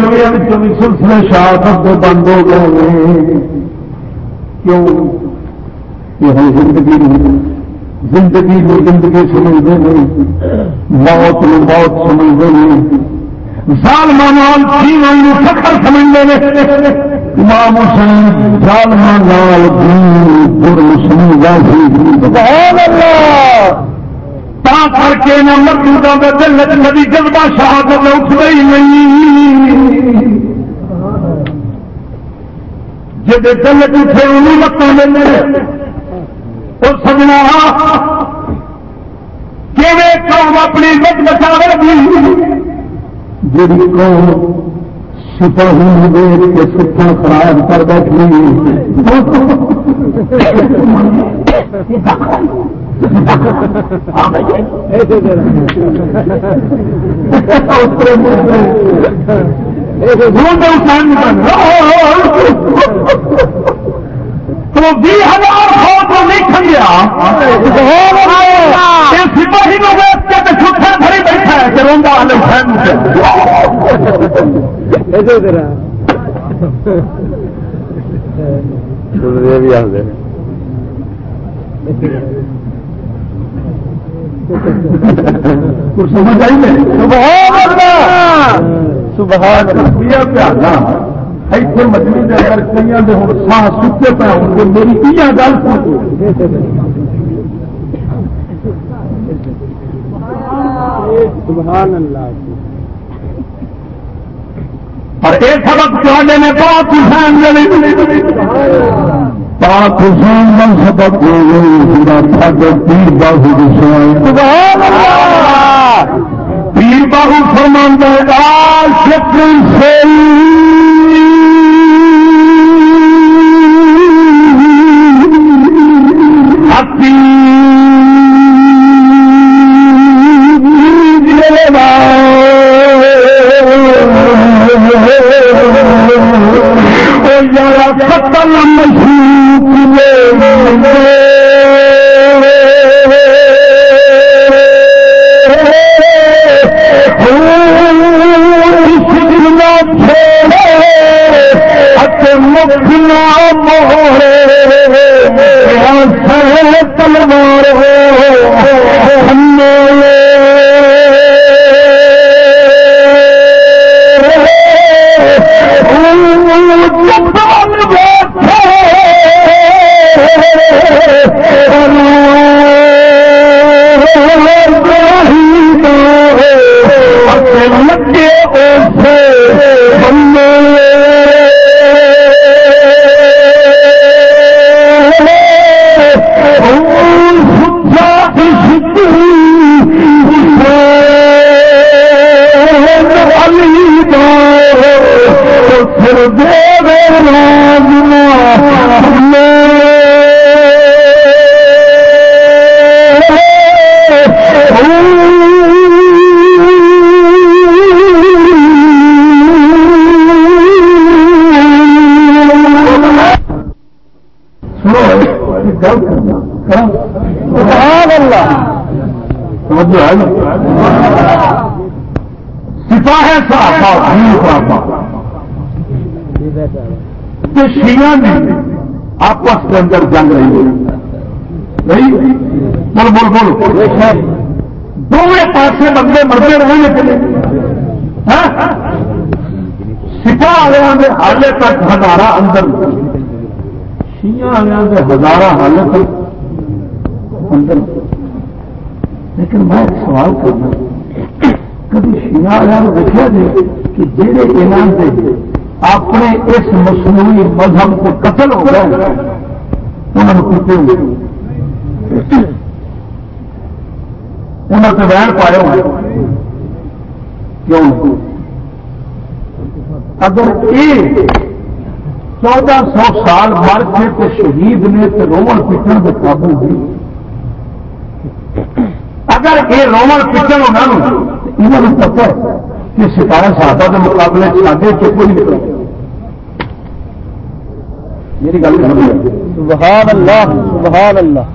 بھی سلسلے شہادت کے بند ہو گئے۔ کیوں؟ یہ زندگی نہیں۔ زندگی کو زندگی سمجھتے نہیں، موت میں موت سمجھتے نہیں۔ سالمان جیون فخر سمجھتے ہیں امام حسین سالمان لال سمجھا کر کے نہ مردوں کا دل ندی جذبہ شہادت اٹھ گئی نہیں۔ جب دل اٹھے انہیں متوں دے اور سجنا قوم اپنی عزت بچا گی جی قوم سپاہی دیکھ کے سکھا خراب کر بیٹھی تو بھی ہزار فوج نہیں کھنگیا سپاہی لوگ چھٹا گھر بیٹھا ہے کہ سمجھ آئی سبحان ایسے مچھلی کے اگر کئی ہوں ساہ سکے پہ ہوں گے میری یہ گل سبحان اللہ اور ایک سبق چاہنے میں پاک حسین پاک حسین کا سبق پیر باہو پیر باہو فرماندہ شکر سے کے اندر جنگ رہی بول بول بول۔ دونوں پاس بندے مرتے رہے ہاں؟ سپا والے حالے تک ہزارہ اندر۔ شیا والے ہزارہ حالے تک اندر۔ لیکن میں ایک سوال کرنا کبھی شیعہ والوں دیکھا جائے کہ جہے انعام دے اپنے اس مصنوعی مذہب کو قتل ہو گئے؟ انہوں نے ہوئے۔ انہوں نے بہن پائے ہوئے۔ کیوں؟ اگر یہ چودہ سو سال مر کے تو شہید نے تو رومن پٹن کے قابو ہوئی اگر یہ رومن پٹن ہونا انہوں نے پتا ہے کہ ستارہ صاحبہ کے مقابلے ساڈے چ کوئی نہیں۔ میری گل سبحان اللہ سبحان اللہ۔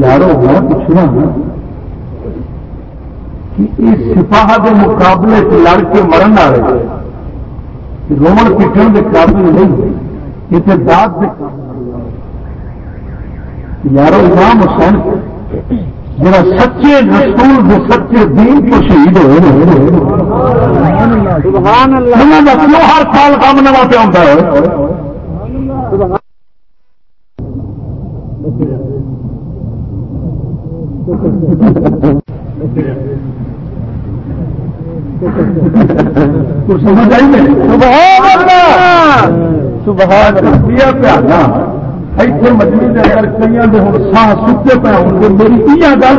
یارو میں پوچھنا کہ اس سپاہ کے مقابلے سے لڑ کے مرن والے رومن پٹن کے قابل نہیں تو داد یارو امام حسین جڑا سچے رسول دے سچے دین کو شہید ہوئے سبحان اللہ۔ انہوں کا کیوں ہر سال کام نوا پہ آتا ہے کچھ سمجھ آئی سبحان اللہ سبحان اللہ یہ اندر کئیاں دے ساہ ستے پے ہون گے میری کیا گل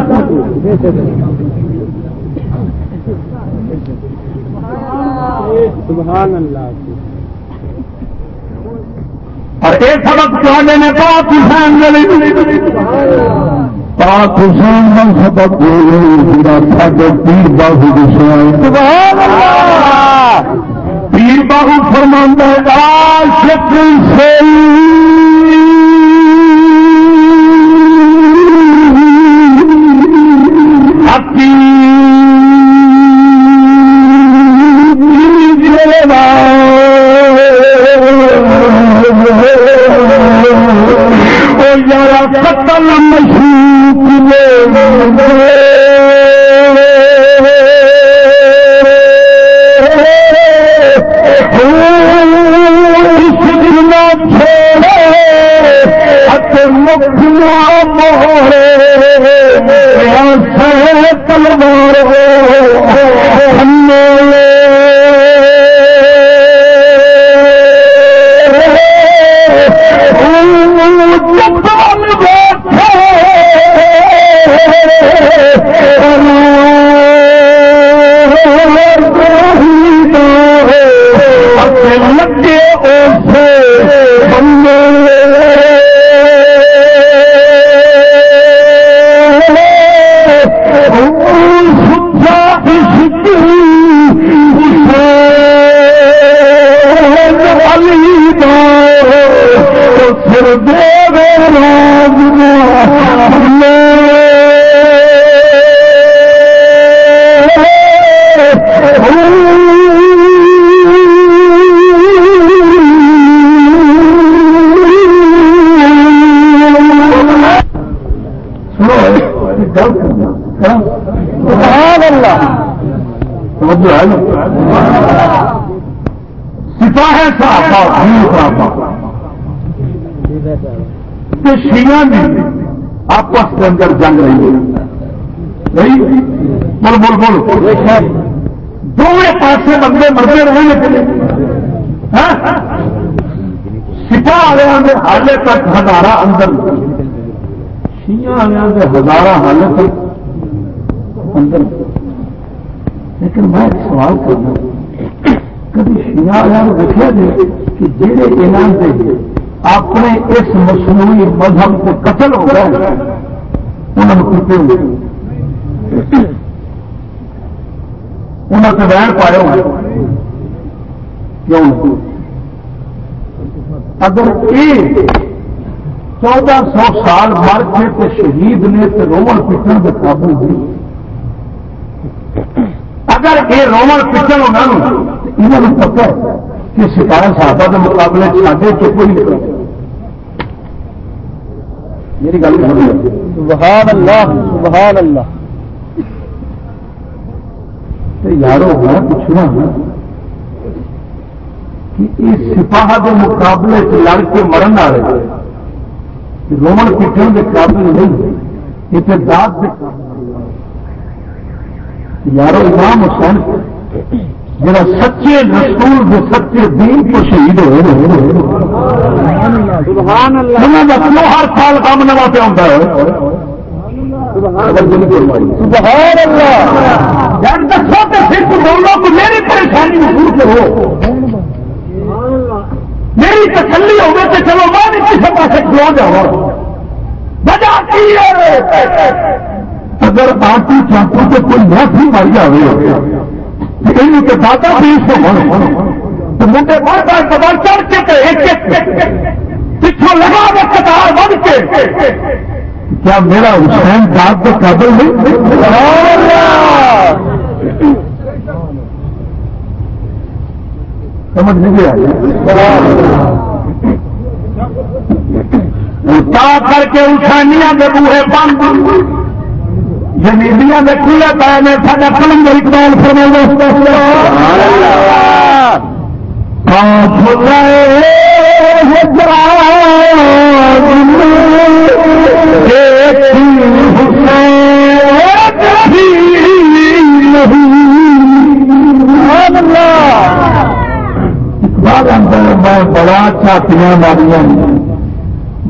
سبحان اللہ اور ایک سبق چاہنے نے پاک حسین پاک حسین کا سبق جڑا ساڈے پیر باہو اللہ! پیر باہو فرماندا ہے عاشق قتل صاحب شیعہ نے آپس کے اندر جنگ رہی رہی بول بول بول۔ دونوں پاسے بندے مرتے رہے ہاں؟ سپاہ والے حالے تک ہزارہ اندر۔ شیعہ والوں کے ہزارہ حالے تک اندر۔ لیکن میں ایک سوال کرنا، کبھی شیعہ والوں دیکھا جائے کہ جہے انعام دے اپنے اس مصنوعی مذہب کو قتل ہو گئے، انہوں نے کتے ہوئے۔ انہوں نے بہن پائے ہوئے۔ کیوں؟ اگر یہ چودہ سو سال مر کے تو شہید نے تو رومن پٹن کے قابو ہوئی۔ اگر یہ رومن پٹن ہونا انہوں نے پتا ہے کہ ستارہ صاحبہ کے مقابلے ساڈے چ کوئی نہیں میری گل سبحان اللہ سبحان اللہ یارو میں پوچھنا کہ اس سپاہ کے مقابلے سے لڑ کے مرن والے رومن پیٹن کے قابل نہیں یہ داد کے یارو امام حسین جڑا سچے رسول کے سچے دین کو شہید ہوئے کیوں ہر سال کام نوا پہ آتا ہے سبحان اللہ یار دسو تو صرف بولو کہ میری پریشانی دور کرو میری تسلی ہوگی تو چلو میں بھی کسی پاس جاؤ وجہ کی ہے اگر پارٹی چاہتے تو کوئی نہ بھی مر جائے یہ تو دادا پیش تو منڈے بار بار پتا چڑھ کے ایک ایک پچھوں لگا کے قطار بن کے. کیا میرا حسین داد کے قابل نہیں؟ سمجھ نہیں گیا کر کے اٹھانیاں کے بوہے بند جمیلیاں کے کھلے پے نے سارا فلم اقبال سبحان اللہ میں بڑا چھاتیاں ماریاں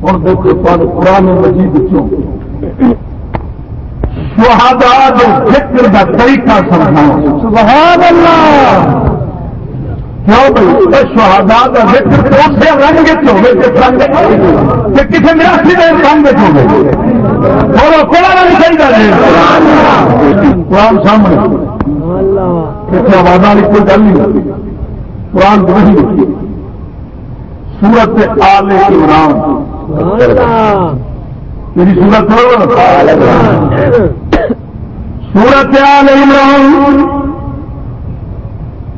اور دیکھو پر قرآن مجید چوں شہادا جو ذکر کا طریقہ سمجھاؤ سبحان اللہ کیوں بھائی؟ شہادا کا ذکر کون سے رنگ ہوگے کہ کسی میراسی میں رنگ ہوگے بولو قرآن نہیں صحیح قرآن سامنے۔ کسی آواز والی کوئی گل نہیں قرآن نہیں سورت آل عمران۔ میری سورت سورت آل عمران۔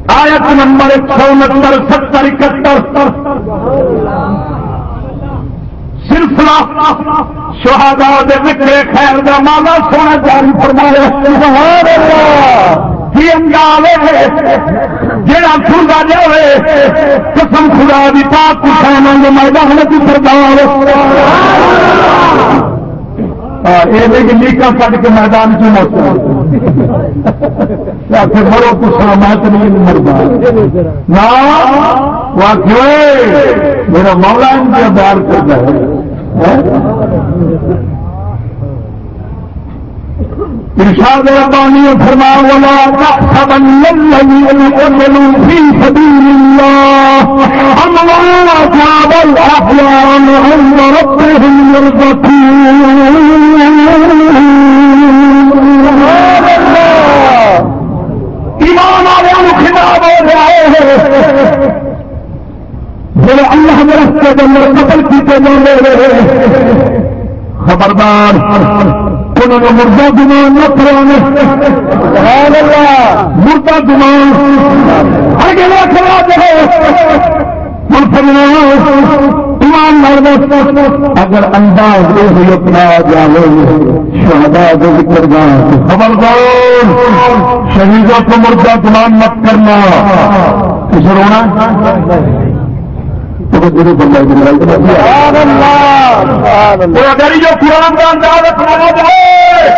آیت نمبر ایک سو انہتر ستر اکہتر۔ سلسلہ شہادا ذکر خیر کا مالا سونا جاری فرمایا سبحان اللہ۔ کی انگال جڑا جائے قسم خدا دی پاک کسانوں کے میدان کی سردار کٹ کے میدان کی موت مرو کسان میں تو نہیں مردا۔ نہ میرا مولا ان بیان کرتا ہے۔ ارشاد ربانی فرما، ولا تحسبن الذين قتلوا في سبيل الله بل احياء عند ربهم يرزقون ایمان والوں خطاب ہو رہا ہے جب اللہ کے رستے کے اندر قتل کیتے جانے خبردار، انہوں نے مردہ گمان نہ کرانے۔ مردہ گمان۔ آگے نہ کرا دے اگر انداز یہ اپنا جانے شہدا جو ذکر خبردار، شہیدوں کو مردہ گمان مت کرنا۔ کسے رونا؟ اگر جو قرآن کا انداز اپنایا جائے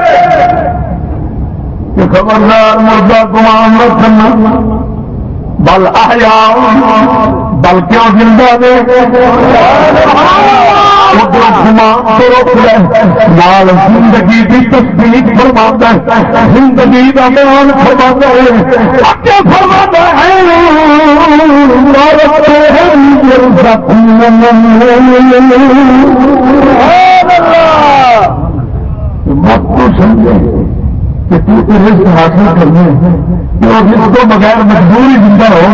کہ خبردار مردہ گمان رکھنا بل آیا بل کیوں زندہ دے۔ نال زندگی کی تصدیق فرما زندگی کا بیان فرما ہے۔ فرما ہے مت کو سمجھے۔ کہ تو تو رزق حاصل کرنے کو بغیر مجبوری زندہ ہو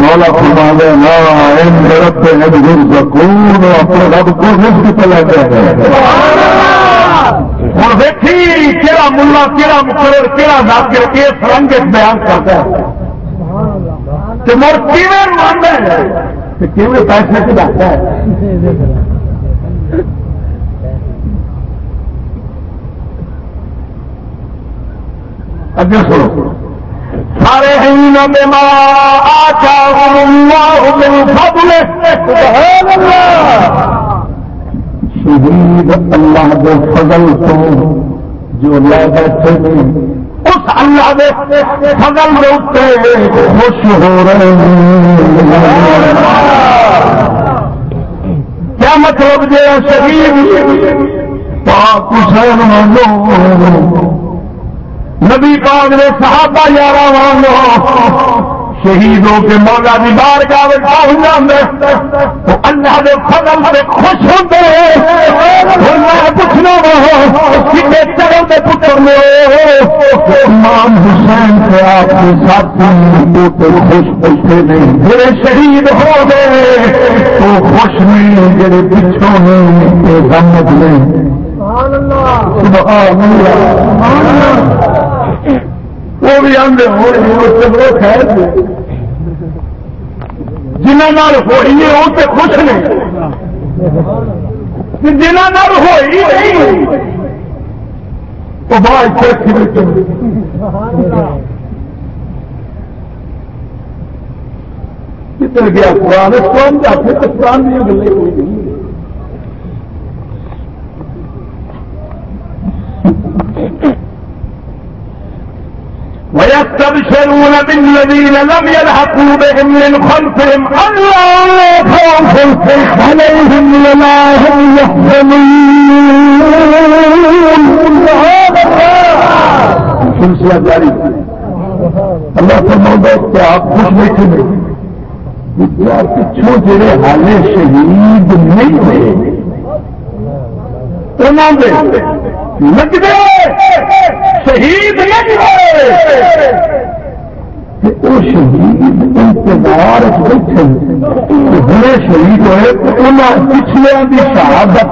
مولا فرما دے نا ان رب ہے رزقون اپنے رب کو رزق لگا ہے اور دیکھی کہڑا ملا کہڑا مقرر کہڑا ناکر کے فرنگ بیان کرتا ہے۔ کہ مر کیویں ماننا ہے کہ کیویں پیسے ہے؟ اگے سنو۔ سارے شہید اللہ کے فضل تو جو لے بیٹھے اس اللہ دے فضل کے خوش ہو رہے ہیں۔ کیا مطلب جو شہید؟ پاک حسین مانو نبی پاک نے صحابہ یار وانگو شہید ہو کے مولا دی بار گاہ پہنچ جاندے۔ تو اللہ دے فضل سے خوش ہوتے میں پوچھنا کتنے چروں کے پتر میں امام حسین سے آپ کے ساتھی تو خوش پوچھتے نہیں۔ جڑے شہید ہو گئے، تو خوش نہیں جڑے پچھوں نہیں غمت نہیں سبحان اللہ۔ وہ بھی آدھے ہو خیر جنہ ہوئی ہے، وہ تو خوش نہیں جنہ ہوئی نہیں تو بہت کدھر گیا قرآن؟ قرآن کا پھر تو قرآن بھی گلے کوئی نہیں۔ ويستبشرون بالذين لم يلحقوا بهم من خلفهم ألا خوف عليهم ولا هم يحزنون سلسلہ جاری اللہ فرماؤں کہ آپ خوش بیٹھے نہیں پچھوں جڑے حالے شہید نہیں ہوئے انہوں نے لگ لگتے شہید نہیں ہوئے وہ شہید انتظار بیٹھے بڑے شہید ہوئے انہوں پچھلے کی شہادت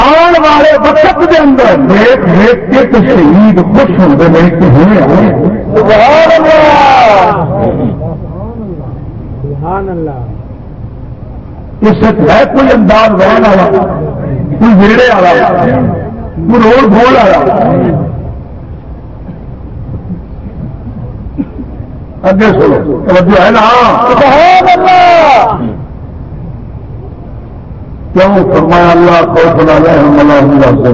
آن والے وقت کے اندر دیکھ دیکھ کے تو شہید خوش ہوتے ہیں کہ ہوئے اس ہے کوئی انداز رہن والا، کوئی ویڑے والا۔ روڈ بول آیا۔ اگے سنو توجہ ہے نا؟ کیوں؟ فرمایا اللہ کو سنا رہے ہم اللہ اللہ سے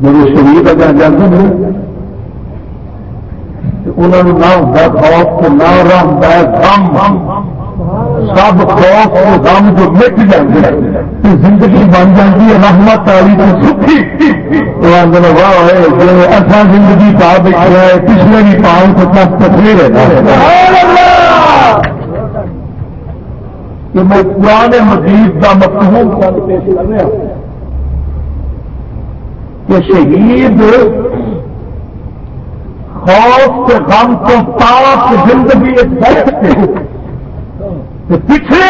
میرے شریر اگر جاتے ہیں انہوں نے نہ ہوتا خوف نہ رہتا ہے غم۔ سب خوف غم جو مٹ جائے زندگی بن جاتی ہے، رحمت والی تو سکھی واہ اصا زندگی پا بیٹھا ہے، پچھلے بھی پاؤں تو تک پتھرے رہتا کہ میں پرانے مزید کا مفہوم پیش کر رہا کہ شہید خوف کے غم کو پاک زندگی ایک بیٹھتے پچھلے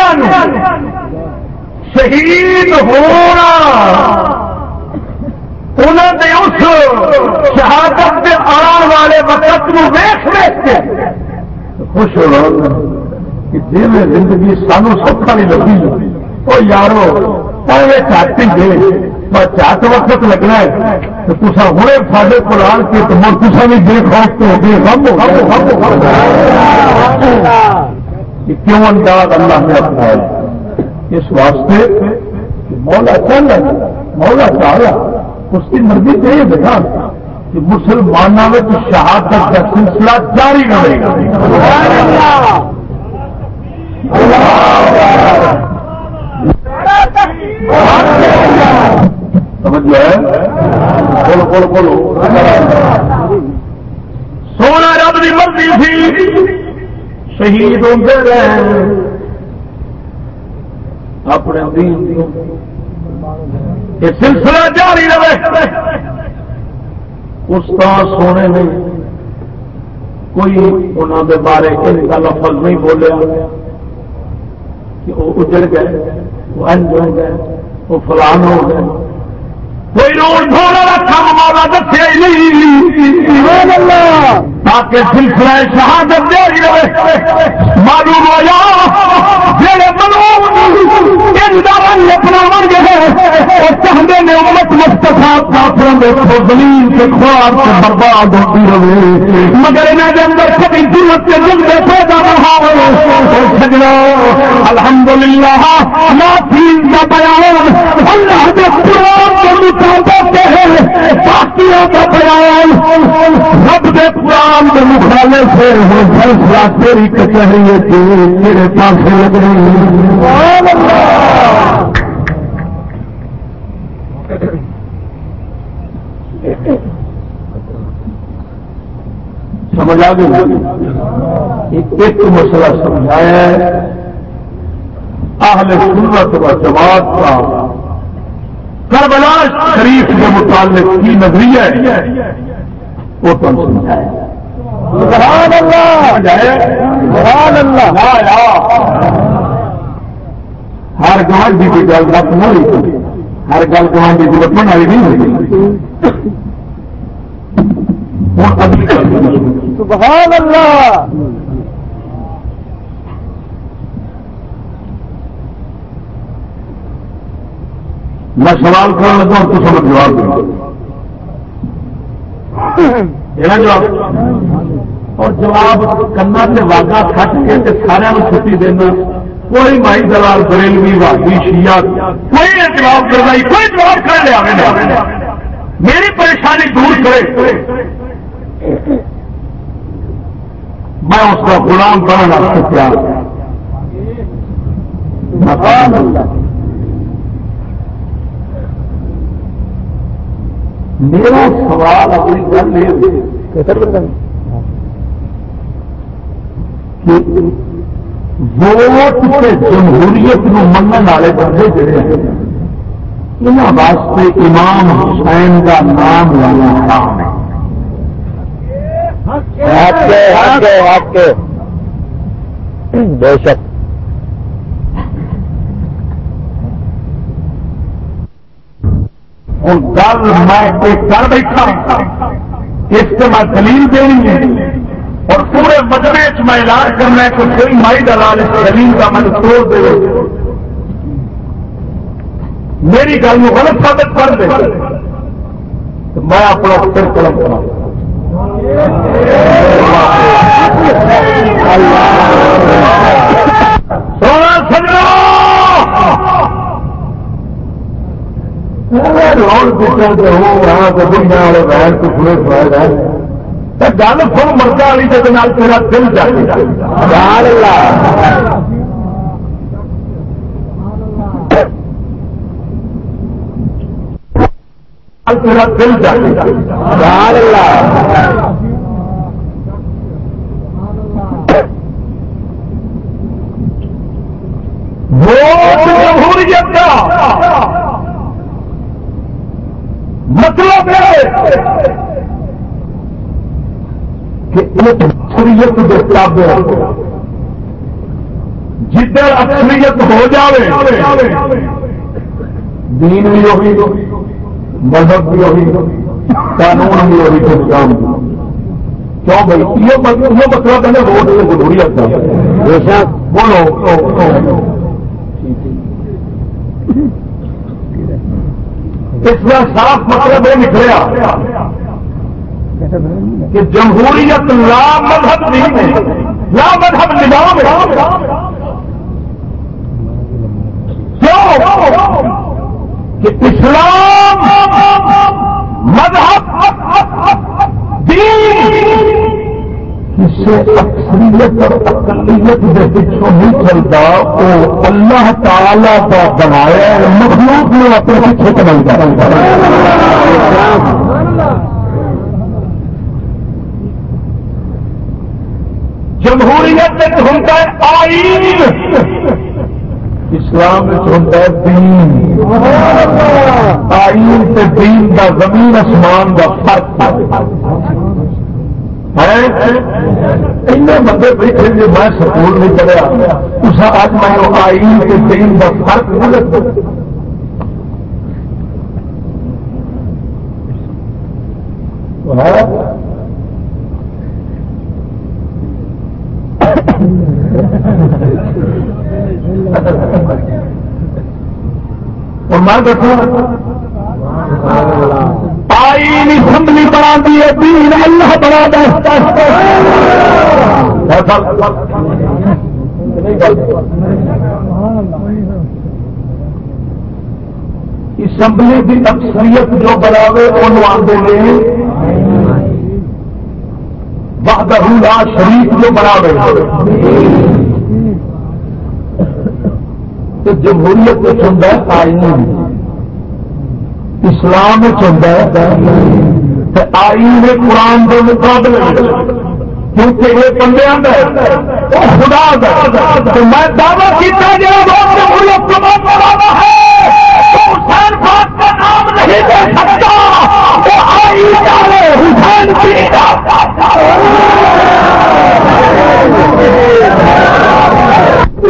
شہید ہونا۔ انہوں نے اس شہادت کے آن والے وقت میں ویخ ویخ کے خوش ہو کہ جی میں زندگی سانو سوکھا نہیں لگی۔ وہ یارو، پہلے چاہتی دے چاٹ وقت لگنا ہے۔ تو تصا ہوں سارے کو آن کے تو مر تصا بھی بے خوف تو ہو کہ کیوں انداز اللہ نے اپنایا اس واسطے مولا چل مولا چاہا اس کی مرضی سے یہ دیکھا، کہ مسلمانوں میں شہادت کا سلسلہ جاری رہے گا۔ سمجھ ہے؟ بولو بولو بولو۔ سونا رب کی مرضی تھی۔ شہید ہوتے رہے اپنے دین یہ سلسلہ جاری رہے۔ استاد سونے نے کوئی انہوں کے بارے ان کا لفظ نہیں بولیا کہ وہ اجڑ گئے، وہ انج ہو گئے، وہ فلان ہو گئے۔ کوئی روڈ تھوڑا رکھا، مولا دسیا ہی نہیں۔ تاکہ سلسلہ شہادت دے ہی رہے معلوم ہو جا جڑے اپنا من گئے اور چاہتے نے امت مستفا کافروں کے زمین کے خواب سے برباد ہوتی رہے۔ مگر انہیں اندر کبھی ضرورت کے دل میں پیدا رہا سجنا الحمد للہ معافی کا بیان۔ اللہ کے قرآن کے مطابق ہے۔ باقیوں کا بیان۔ رب کے قرآن امام کے مخالے سے وہ فیصلہ تیری کچہری ہے میرے پاس لگ رہی سمجھ آ گئی؟ ایک مسئلہ سمجھایا ہے۔ اہل سنت و جماعت کا کربلا شریف کے متعلق کی نظریہ ہے، وہ تم سمجھایا سبحان اللہ. سبحان اللہ. ہر کی گل مت نہ ہوئی ہر گل گوانڈی کی بتن والی نہیں ہوئی ہوں سبحان اللہ. میں سوال کرنے لگا تو سب جواب دوں۔ جواب۔ اور جواب کرنا سے واگا کٹ کے تے سارے چھٹی دینا۔ کوئی مائی دلال بریلوی واقعی شیعہ، کوئی جواب کرنا، کوئی جواب کر لیا میری پریشانی دور کرے۔ میں اس کا غلام بننا تیار میرا سوال اگلی گل یہ بندن ووٹ سے جمہوریت کو منن والے بندے جڑے ہیں انہوں واسطے امام حسین کا نام لینا حرام ہے۔ بے شک۔ ہوں گل میں کر بیٹھا اس سے میں دلیل دینی ہے۔ اور پورے مجمے چ میں اعلان کرنا ہے کہ کوئی مائی دلال اس دلیل کا من توڑ دے۔ میری گل کو غلط ثابت کر دے۔ تو میں اپنا پھر قلم کرا سونا سجنا! گل سن مرد والی تیرا دل جائے سبحان تیرا دل جائے گا اللہ ووٹ جمہوریت کا مطلب ہے کہ ایک اکثریت کے تابع جدھر اکثریت ہو جاوے دین بھی ہوگی مذہب بھی ہوگی قانون بھی ہوگی کچھ کام کیوں بھائی؟ یہ مطلب ہے ووٹ سے جمہوریت کا بولو۔ اس میں صاف مطلب یہ نکلیا کہ جمہوریت لا مذہب نہیں ہے۔ لا مذہب نظام ہے۔ کیوں؟ کہ اسلام مذہب، دین سے اکثریت اور اقلیت کے پیچھوں نہیں چلتا، وہ اللہ تعالی کا بنایا مخلوق میں اپنے پیچھے چلتا جمہوریت ہوتا ہے آئین۔ اسلام ہوتا ہے دین۔ آئین سے دین کا زمین، آسمان کا فرق۔ بندے بیٹھے جی میں سکول نہیں پڑھیا اس اج میں آئین سے دین کا فرق نہیں لگتا میں دیکھوں آئی اسمبلی بنا دی ہے، دین اللہ بنا دے، اسمبلی کی اکثریت جو بناوے ان آدھے نے۔ وحدہ لا شریف جو بناوے۔ تو جمہوریت چند ہے آئین اسلام چند ہے آئین قرآن کے مقابلے کیونکہ یہ خدا تو میں جمہوریت کو ہے۔ حسین پاک کا نام نہیں دے سکتا۔ حسین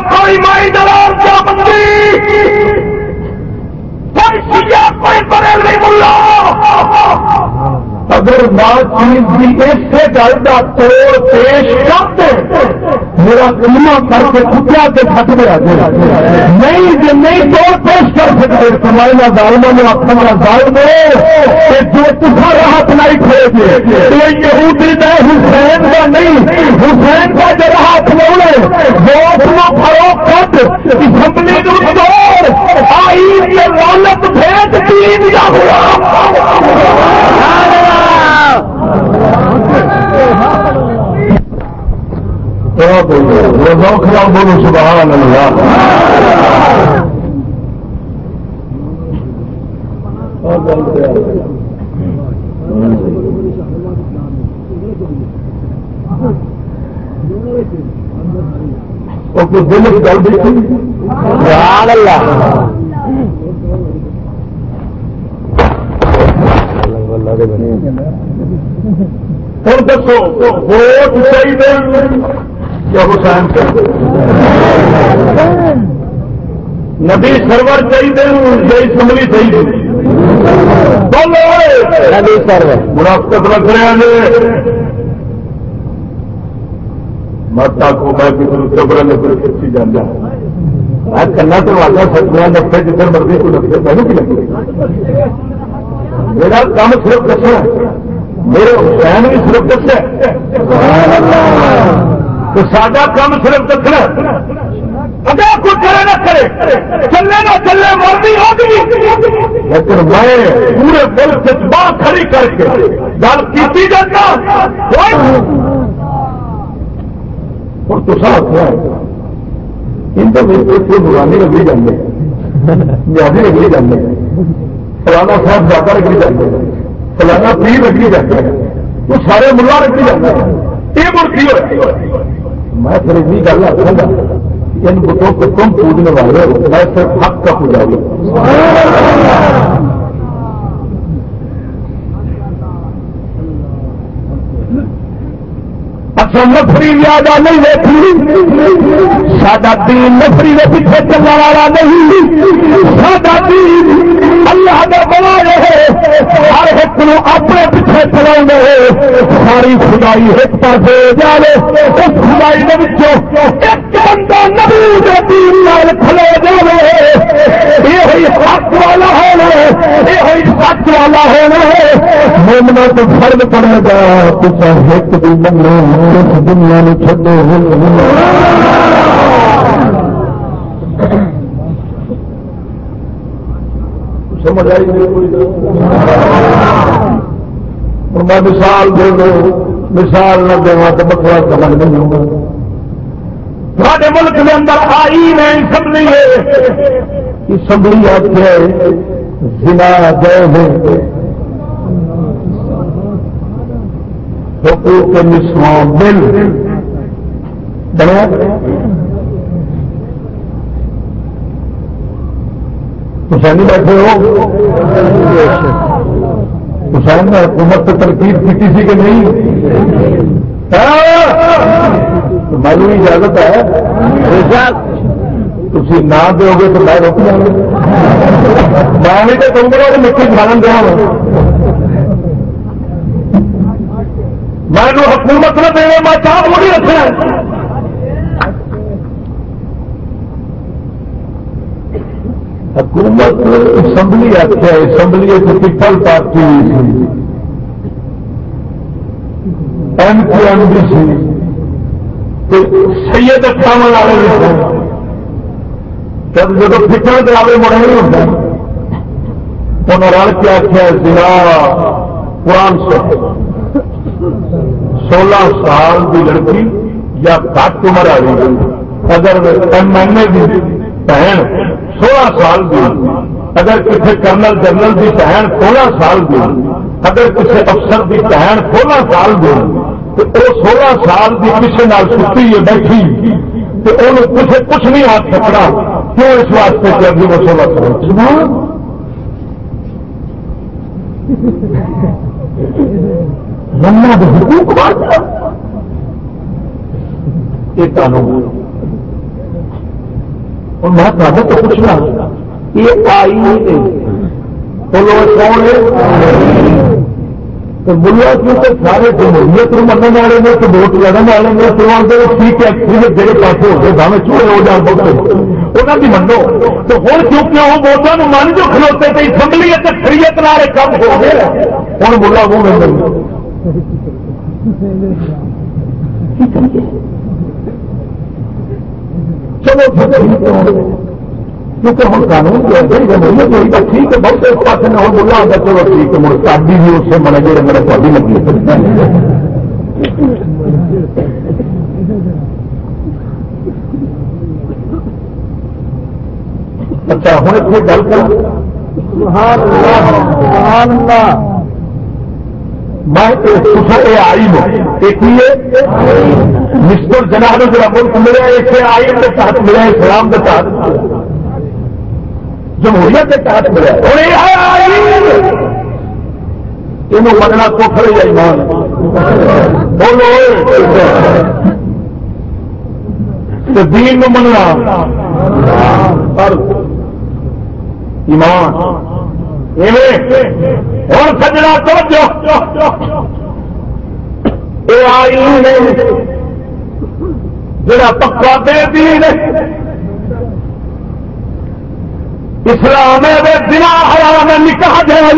کوئی مائی دلال کیا بندی؟ کوئی سیا کوئی بریلوی ملا۔ اگر بات چیز کی اسے گل کا توڑ پیش کرتے میرا کلمہ کر کے کتیا کے تھک گیا۔ نہیں جی نہیں توڑ پیش کر سکتے کمائی کا ظالمہ نے آخر کا ظالم ہے جو تصا راحت نہیں کھڑے گے یہ یہودی ہے حسین کا نہیں۔ حسین کا جو راحت موڑے وہ اپنا فروغ کٹ اسمبلی توڑ آئی کے لالت بھیج تین کا ہوا بولو سبحان اللہ۔ دل گل دیکھی ہوں دسو ووٹ چاہیے حسین نبی سرور چاہیے اسمبلی چاہیے۔ منافقت رکھ رہے ہیں۔ مت آخو میں کسی چبر نے کوئی کھچی جانا کلا تو واقعہ سکتا نفے جدھر مرضی کوئی نفے میں کی لگے میرا کام صرف دسنا۔ میرے حسین بھی صرف دسے۔ تو ساڈا کام صرف دکھنا اگر کوئی کرے نہ کرے، چلے نہ چلے، مرضی ہوگی۔ لیکن میں پورے ملک سے باہ کھڑی کر کے گل کی جاتا اور تو ساتھ ان کو برانی لگی جانے۔ نیازی لگی جانے۔ فلانا صاحب زیادہ لگی جاتے فلانا پیر لگی جاتے وہ سارے ملا لگی جاتے یہ مرکی ہو میں پھر اتنی گل آخا گا ان بتوں کو تم پوجنے والے ہو، میں صرف حق کا پوجا ہوں۔ نفری زیادہ نہیں دیکھی ساڈا دین نفری کے پیچھے چلنے والا نہیں۔ ساڈا دین اللہ کا بنا رہے ہر ایک نو اپنے پیچھے چلا ساری خدائی ایک پاس جائے اس خدائی کے ایک بندہ نبی دین کھلو جائے یہ حق والا ہو یہ سچ والا ہونا مومنا تو فرد پڑے گا کچھ ایک بھی منو اس دنیا میں چڈو سمجھ آئی میں مثال دے دو مثال نہ دے تو بکوا سمجھ نہیں ہوگا تھوڑے ملک کے اندر آئی میں اسمبلی ہے۔ اسمبلی آتے ضلع گئے ہیں۔ حقوق نسواں بل بڑا حسین جی بیٹھے ہو. حسین نے حکومت سے ترکیب کی تھی کہ نہیں؟ ہاں، معلوم اجازت ہے تھی نہ دو گے تو میں روک جاؤں میں بھی تو تم کرو مٹی کھانا دیا میں حکومت نہ دے، میں چاہ تھوڑی رکھنا۔ حکومت اسمبلی آخیا assembly People Party M P M بھی سی۔ سید اٹھاون والے بھی سن جب جب فکر دے مڑے نہیں ہوتا انہوں رل کے آخیا ضلع قرآن سے۔ سولہ سال کی لڑکی یا گھٹ عمر والی اگر ایم ایل کی بہن سولہ سال دی، اگر کسی کرنل جنرل کی بہن سولہ سال دی، اگر کسی افسر کی بہن سولہ سال دی، تو وہ سولہ سال کی کسی نال ستی ہے بیٹھی، تو انہوں کچھ کچھ نہیں آ سکتا کیوں اس واسطے کہ ابھی وہ سولہ سال حقوق یہ قانون میں تو پوچھنا یہ آئی بولو کون ہے۔ ملا کیوں تو سارے جمہوریت منع والے نے تو ووٹ لڑن والے نے تو آتے ٹھیک ہے جہے پاس ہو گئے دامے چوڑے ہو جان بہت انہوں کی منو۔ تو ہوں کیونکہ وہ ووٹوں من جو کھلوتے تھے اسمبلی خریت والے کم ہو گئے۔ ہوں ملا وہ چلو کیونکہ ہوں قانون جمہوریت ہوئی تو ٹھیک ہے، بہت اس پاس میں ہوں بولا ہوگا چلو ٹھیک ہے مجھے شادی بھی اس سے منے گے میرے شادی لگی اچھا ہوں اتنے گل کر۔ میں آئی ہوں مسٹر جناب جو ملک ملے اسے آئی کے تحت ملے اسلام کے تحت۔ جمہوریت کے تحت ملے یہ مننا کوفر یا ایمان۔ بولو۔ دین مننا۔ ایمان۔ اور سجنا جڑا پکا بے دین، اسلام بنا حرام نکاح جائے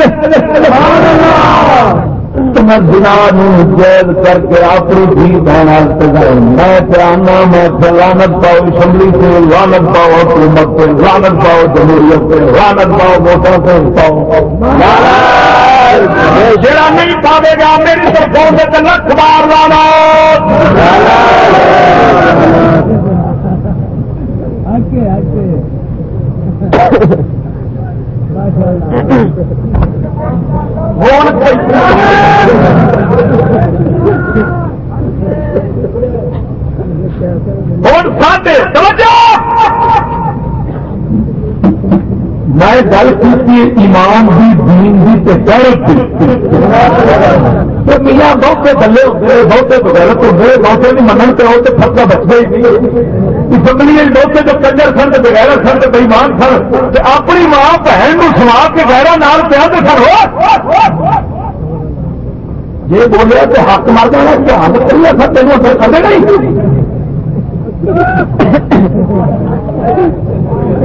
میں بنا جیل کر کے اپنی دھی جی بہن میں چاہنا میں لانت پاؤ اسمبلی سے لانت پاؤ حکومت سے لانت پاؤ جمہوریت سے لانت پاؤ ووٹوں سے پاؤ جڑا نہیں پاوے گا میری طرفوں سے لکھ بار لانا۔ میں گل کی ایمان بھی دین بھی غیرت تو میاں بہتے بلے ہوتے بہتے بغیرت ہوتے بہتے بھی منن پہ ہوتے فرقہ بچتے ہی نہیں اسمبلی بہتے جو کنجر سن بغیر سن تو بےمان سن اپنی ماں بہن کو سوا کے گہرا نال پیا تو سر ہو۔ جی بولے تو حق مار دینا کہ ہم کریے سر تینوں پھر کرے نہیں۔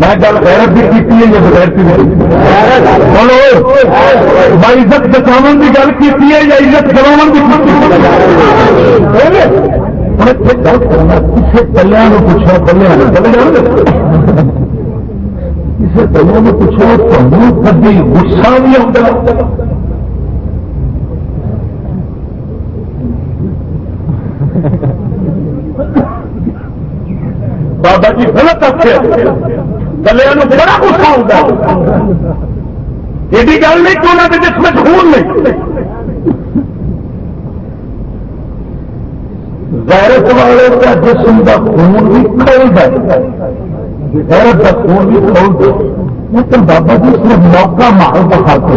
میں گل غیرت بھی کی ہے یا بغیر بولو میں عزت بچاؤ کی گل کی ہے یا عزت گواؤ کی گل کرنا کسی پلیا پوچھا پلیا کسی پلیا نے پوچھا تمہیں کبھی غصہ بھی آتا۔ بابا جی غلط آخر گلیا بڑا گسا ہوتا یہ گل نہیں کہ انہوں کے جسم خون نہیں۔ غیرت والے کا جسم کا خون بھی کھول دے۔ غیرت کا خون بھی کھول دے۔ لیکن بابا جی اس نے موقع مارو دکھاتے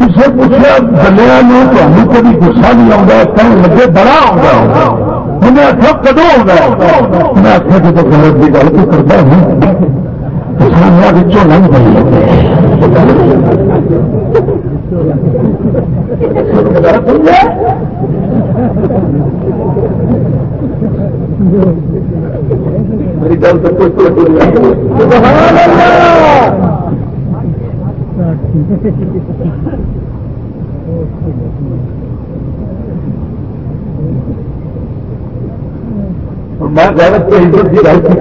کسی پوچھا گلیا تمہیں کبھی گسا نہیں آتا کہیں لگے بڑا آتا انہیں آخیا کدو آگا میں آخیا جب غلط کی گل تو کرتا ہوں۔ کسانوں بچوں لنگ پی میری گل تو کوئی میں غیرت کے عزت کی گل کی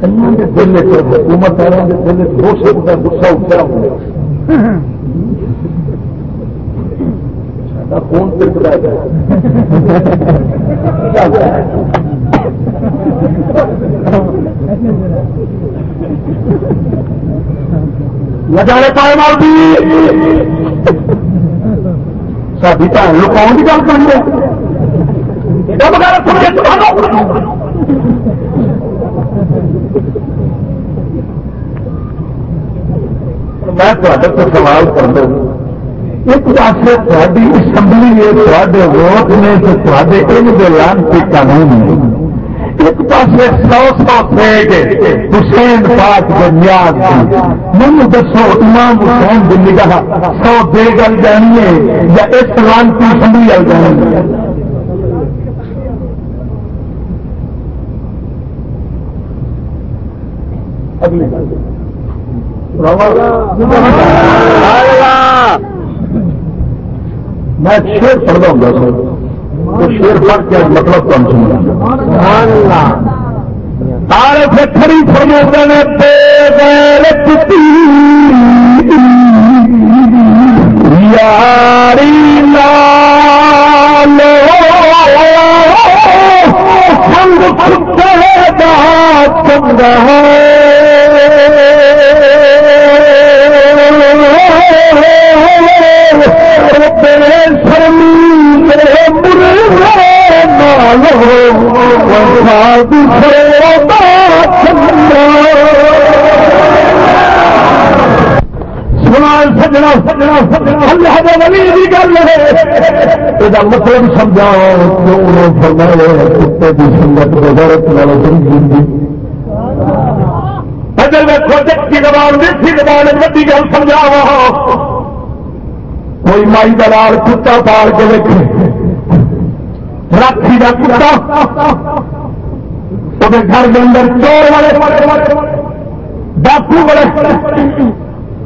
کئی کے دل حکومت والوں کے دل دو سو کا گسا اٹھا ہوا فون پہ چلا جائے لگا رہے پائے مارتی ساری بھن لکاؤ کی گل کریں میں سوال کر دوں ایک پاس تھوڑی اسمبلی ہے تے ووٹ نے تو لانتی قانون نے۔ ایک پاس سو سو پیٹ حسین پاک بنیاد من دسو، امام حسین دلی کا سو دے گل جانی ہے یا اس لانتی اسمبلی آ جانی ہے؟ میں شیر پڑھتا ہوں سر تو شیر پڑھ کے مطلب کم سننا تارے سے کھڑی فرموتے نے یاری لال چند سجنا سجنا سجنا مطلب سمجھاؤ کتے کی سنگت بغیرت زندگی بدل میں پروجیکٹ کی زبان میٹھی زبان وڈی گل سمجھاو کوئی مائی دلال کتا پال کے دیکھے راکھی کا کتا۔ وہ گھر کے اندر چور والے۔ ڈاکو بڑے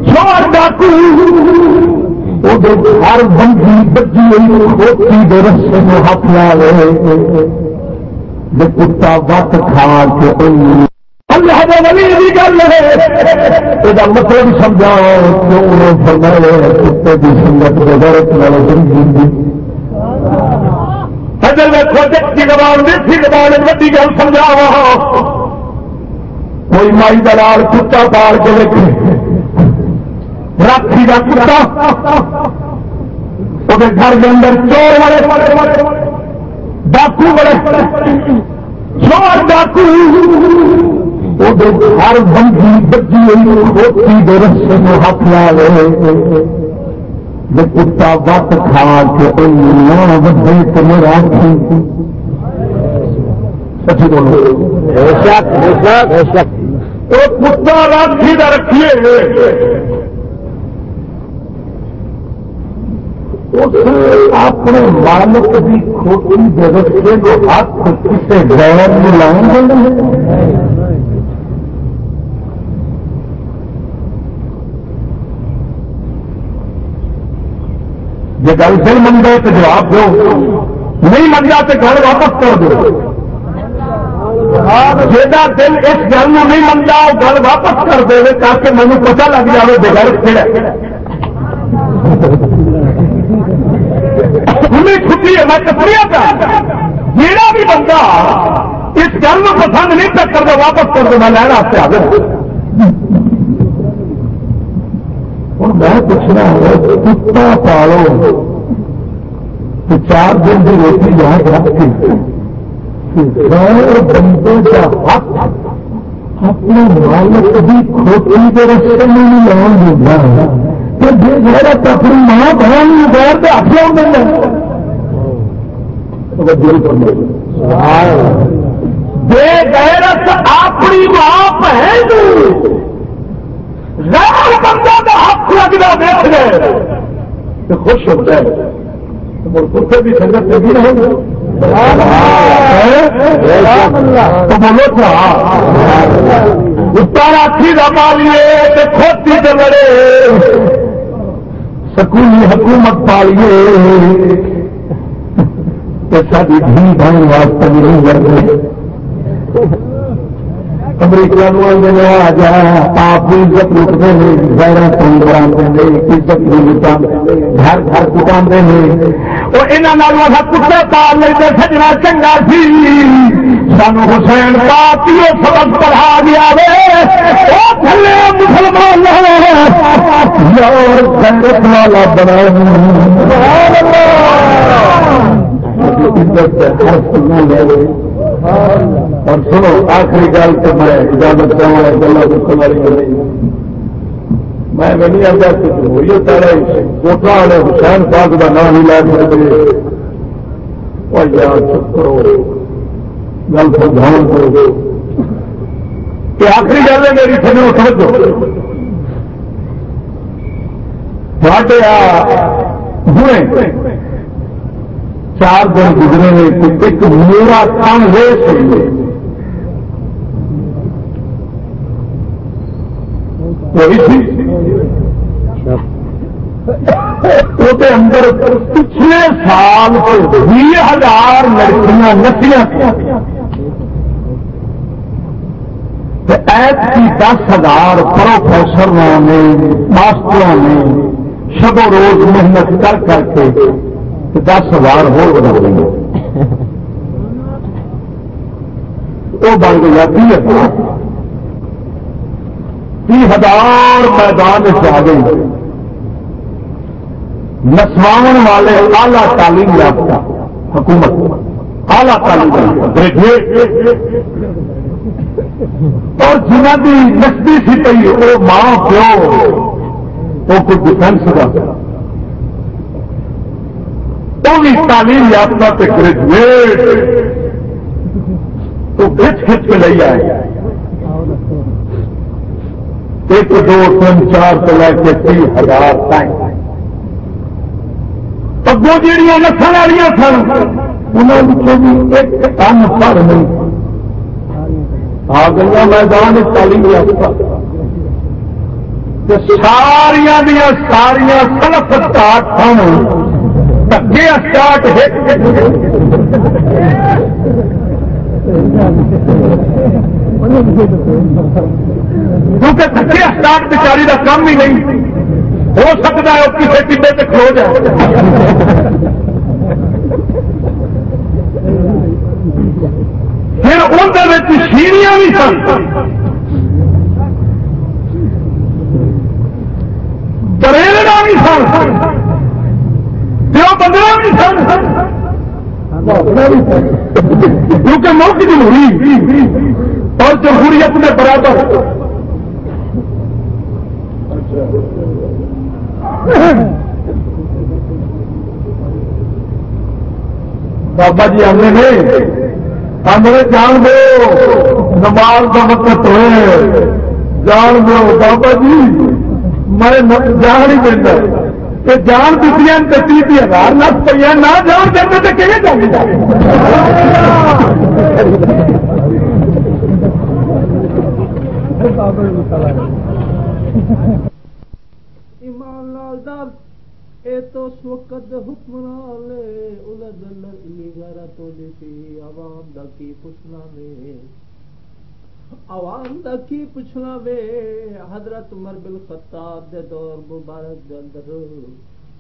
چور ڈاکو۔ ہر بندی بچی ہوئی دے رسے میں ہاتھ لا رہے کتا وقت کھا کے خواجہ ولی دی گل ہے۔ یہ مطلب سمجھاؤ کیوں فرمائے کتے کی سنگت بغیرت والے زندگی حضر میں پروجیکٹ کی زبان میٹھی زبان وڈی گل سمجھاو ہاں۔ کوئی مائی دلال کتا پال کے دیکھے راکھی کا کتا۔ وہ گھر کے اندر چور والے۔ ڈاکو بڑے چور ڈاکو۔ ہر بندی بچی ہوئی کھوتی میں ہاتھ لا رہے کتا وقت کھا کے بڑے تو میرا سچی بولو۔ کتا راکھی کا رکھیے۔ اپنے مالک کی رکھے جو ہاتھ کسی غیر ملائیں جی گل پھر من گئے تو جواب دو، نہیں من تو گھر واپس کر دو۔ جا دل اس گل میں نہیں منگا وہ گل واپس کر دے تاکہ مجھے پتا لگ جائے بغیر کھڑا انہیں چھٹی ہے، میں کپڑیا تھا جیڑا بھی بندہ اس گل میں پسند نہیں کر دو واپس کر دو میں لینا سے آ میں پوچھنا ہے کتا پالو چار دن کی روٹی یاد رکھ کے غیر بندے کا حق اپنے مالک کی کھوٹی کے رستے میں نہیں لاؤں دینا تو جی غیرت اپنی ماں بہن میں غیر کے ہاتھ لاؤں دینا بے غیرت اپنی ماں بہن غیر بندہ کا حق لگنا دیکھ گئے تو خوش ہوتا ہے کتے بھی سنگت لگی رہے گی۔ تو بولو ہاں۔ اتارا تھی دبا لیے کھوتی سے بڑے سکولی حکومت پالیے۔ ساری دھی بہن واسطے نہیں کرتے امریکہ آ جا آپ بھی عزت لٹتے ہیں غیر فون بنا عزت نہیں لٹا گھر گھر کٹانے وہ یہاں کتے پال لیتے سجنا چنگا سی سان حسین پاپی سبق پڑھا دیا مسلمان والا بنا اور سنو، آخری گل تو میں اجازت چاہوں گلا دکھنے والی میں نہیں آتا ہوئی تارے کوٹا والے حسین پاک کا نام ہی لا سکتے۔ اور یار چپ کرو گل سمجھاؤ کرو کہ آخری گل ہے میری سمجھو سمجھو ہوئے۔ چار دن گزرے ایک میرا کام ویس اندر پچھلے سال بھی ہزار لڑکیاں نسیاں ایپ کی دس ہزار پروفیسر نے ماسٹروں نے شب و روز محنت کر کر کے دس ہزار ہو بنا دیں گے وہ بن گیا تی ہزار۔ تی ہزار میدان سے آ گئی۔ نسوان والے آلہ تعلیم یافتہ حکومت آلہ تعلیم گریجویٹ اور جنہ کی نسبی سی پی وہ ماں پیو وہ کوئی ڈیفینس کا بھی تعلیم یافتہ سے گریجویٹ تو کھچ کھچ کے لے آئے۔ ایک دو تین چار سے لے کے تین ہزار تک اگوں جہیا نسل والی سن انہوں بھی ایک کام پر نہیں آ گئی میدان تعلیم یافتہ۔ ساریا دیا ساریا سلف اسٹارٹ دھکے اسٹارٹ کیونکہ دھکے اسٹارٹ بچاری کا کام ہی نہیں۔ ہو سکتا ہے وہ کسی ٹھنڈے سے کھلو جائے۔ پھر اندر سیڑیاں بھی سن۔ بریلنا بھی سن۔ دیو بندہ بھی ہوئی کیونکہ ملک جمہوری اور جمہوریت میں برابر۔ بابا جی آنے نے۔ ہم نے جان دو۔ نماز کا مطلب تو ہے۔ جان دو۔ بابا جی میں جان ہی دینا کہ جان دیتی کٹی تھی ہزار لاکھ پہ نہ جان دیں تو کہ ایمان لال اے تو وقت حکمران غیرت عوام دا کی پوچھنا عوام دا کی پوچھنا وے؟ حضرت عمر بالخطاب دے دور مبارک دے اندر،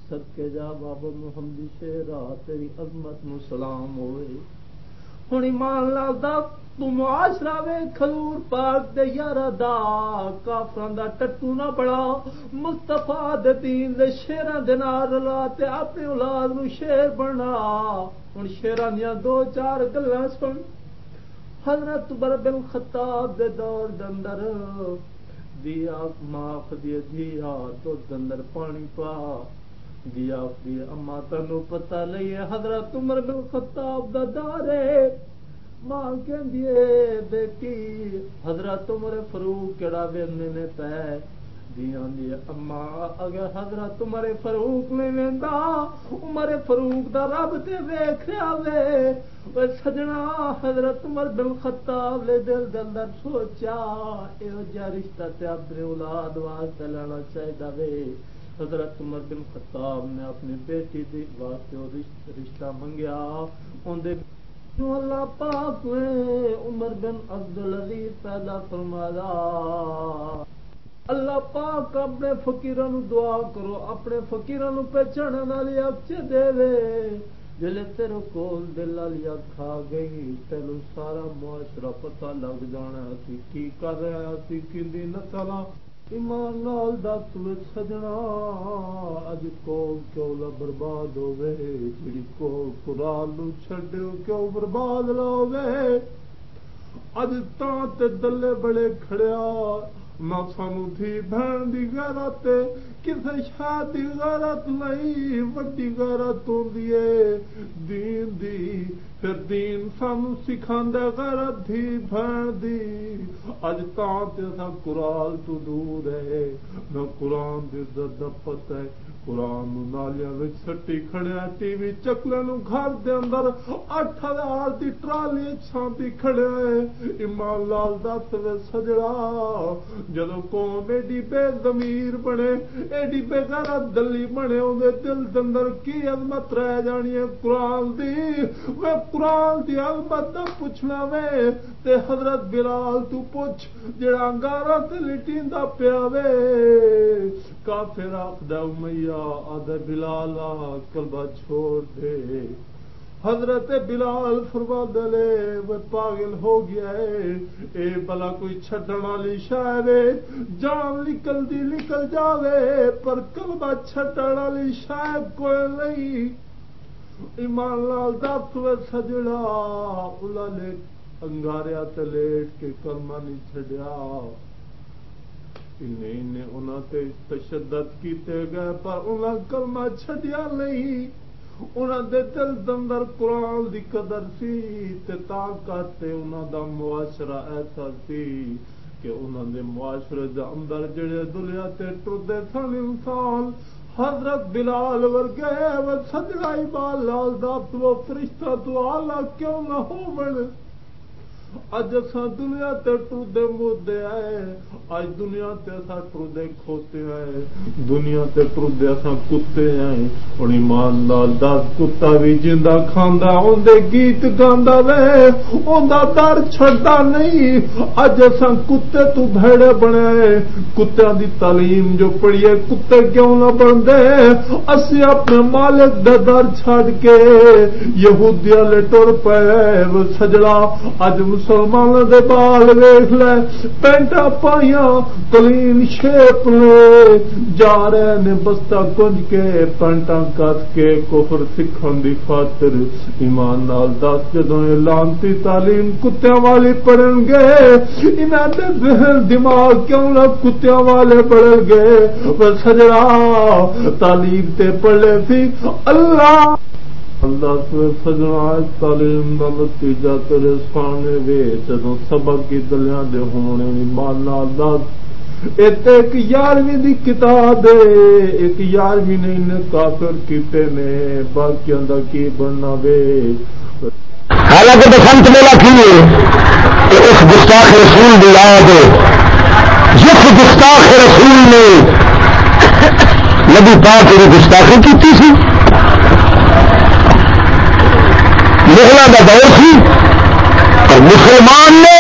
صدقے جا بابا محمد شیرا تیری عظمت نو سلام ہوئے۔ ہن ایمان لال دا، تو معاشرہ وے کھلور پاک دے یارا دا۔ کافران دا ٹٹو نہ بڑا مصطفیٰ دے دین دے شیران دے نار رلا تے اپنے اولاد نو شیر بنا۔ ہن شیران دیاں دو چار گلاں سن۔ حضرت عمر بن خطاب دے دور دندر دیا معاف دی دیا تو دندر پانی پا دیا دی اما تنو پتہ لئیے حضرت عمر بن خطاب دا دارے ماں کہ بیٹی، حضرت عمر فروخ کہڑا ویندے نے پے؟ جی ہاں جی۔ اما، اگر حضرت عمر فروخ نے ویندا، عمر فروخ دا رب تے ویکھیا وے، او سجنا حضرت عمر بن خطاب لے دل دے اندر سوچا اے جا رشتہ تے اپنے اولاد واسطے لینا چاہیدا وے۔ حضرت عمر بن خطاب نے اپنی بیٹی دی واسطے رشتہ منگیا۔ اون دے اللہ پاک نے عمر بن عبد العزیز پیدا فرمایا۔ اللہ پاک اپنے فقیران دعا کرو، اپنے فقیران پہچان والی اچھے دے وے۔ جلے تیرے کول دل والی کھا گئی تینو سارا معاشرہ پتہ لگ جانا سی کی کر رہا سی کیندی نسلاں ایمان نال دس وچ سجنا، اج قوم کیوں لا برباد ہوے جڑی قوم قران نو چھڈیو کیوں برباد لاوے اج تاں تے دلے بڑے کھڑیا نہ تھی بہن دی کسے شادی غیرت نہیں، وڈی غیرت ہوندی ہے دین دی، پھر دین سانو سکھاندا غیرت تھی بہن دی اج تاں تے سا قران تو دور ہے، نہ قرآن دی عزت پتہ ہے قرآن نالیا سٹی کھڑیا ٹی وی چکلے نو گھر دے اندر اٹھ ہزار دی ٹرالی چھانتی کھڑیا ہے ایمان لال دس وے سجڑا جدو قوم ایڈی بے ضمیر بنے ایڈی بے غیرت دلی بنے اون دل دے اندر کی عظمت رہ جانی ہے قرآن دی وہ قرآن دی عظمت دا پوچھنا وے تے حضرت بلال تو پوچھ جڑا انگارا تے لٹیندا پیا وے کافر آخدا امیہ آدھے بلال کلبہ چھوڑ دے۔ حضرت بلال فرما دلے وہ پاگل ہو گیا ہے۔ اے بلا کوئی چھڈن والی شاید جان نکل دی نکل جاوے، پر کلبہ چھڈن والی شاید کوئی نہیں۔ ایمان لال دس و سجڑا الا نے انگاریا تے لیٹ کے کلمہ نہیں چھڈیا۔ نہیں انہوں تے تشدد کیتے گئے، پر انہاں کلمہ چھڈیا نہیں۔ انہاں دے دل دندر قرآن دی قدر سی، تے طاقت تے انہاں دا معاشرہ ایسا سی کہ انہاں دے معاشرے دے اندر جڑے دنیا تے ٹردے سن انسان، حضرت بلال ورگے وہ سجڑائی بال لال دا تو فرشتہ تو آلہ کیوں نہ ہو بڑھ اج اصا دنیا تے ٹردے مردے آئے، اج دنیا تے اصا ٹردے کھوتے آئے۔ دنیا تے ٹردے اصا کتے آئے۔ اور ایمان لال دس کتا بھی جندا کھاندا اوندے گیت گاندا وے۔ اوندا در چھڑدا نہیں۔ اج اصا کتے تو بھڑے بنے کتےاں دی تعلیم جو پڑھیے، کتے کیوں نہ بندے اسی اپنے مالک دا در چھڑ کے یہودیاں لے ٹر پے۔ سجڑا، اج مسلمان دے بال ویخ لے پینٹا پائیا کلین شیپ لے جا رہے نے بستہ کنج کے پینٹا کت کے کفر سکھن دی خاطر ایمان نال دس جدو لانتی تعلیم کتیا والی پڑھن گے انہاں دے ذہن دماغ کیوں نہ کتیا والے پڑھن گے وہ سجڑا تعلیم تے پڑھے سی اللہ سجنا تعلیم کا نتیجہ تیرے سامنے وے جدو سبق کی دلیاں دے ہونے مانا دس اتنے ایک یارویں دی کتاب ہے، ایک یارویں نے ان کافر کیتے نے، باقی دا کی بننا وے۔ حالانکہ بسنت میلا کی اس گستاخ رسول دی یاد جس گستاخ رسول نے نبی پاک کی گستاخی کی سی مغلوں کا دور سی اور مسلمان نے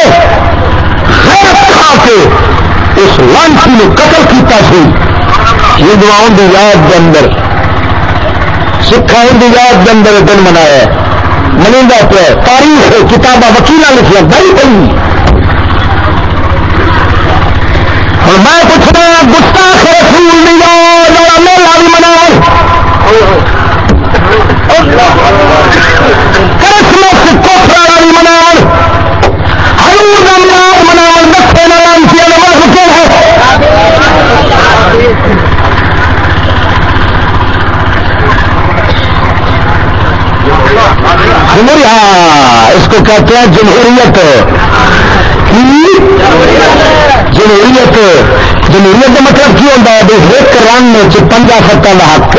غیرت کھا کے اس لانچی نے قتل کیتا سی ہندوؤں کی یاد کے اندر سکھاؤں کی یاد کے اندر دن منایا منگا پہ تاریخ کتابیں وکیل لکھیا بڑی پڑی ہوں میں پوچھنا گستاخ رسول نہیں یاد والا میلہ بھی مناؤ منا ہے؟ اس کو کہتے ہیں جمہوریت۔ جمہوریت جمہوریت کا مطلب کی ہوتا ہے؟ بھائی، ایک رن پنجا فتوں کا حق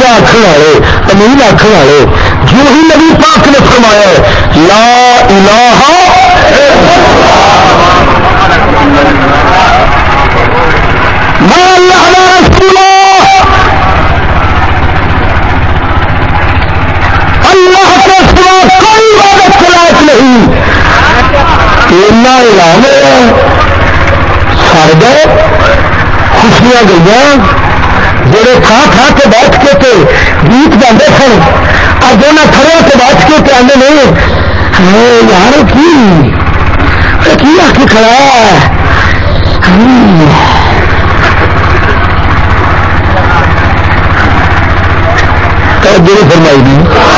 سچا آخر والے امین آخر والے جو ہی نبی پاک نے فرمایا ہے، لا الہ ما اللہ۔ رسول اللہ۔ کے سوا کوئی عبادت کے لائق نہیں۔ اتنا اعلان سر گئے، خوشیاں گئی جڑے کھا کھا کے بیٹھ کے جاتے سن اب انہیں کھڑے کے بچ کے تے آدھے یار کی؟ کی آ کے کھڑا ہے؟ فرمائی دی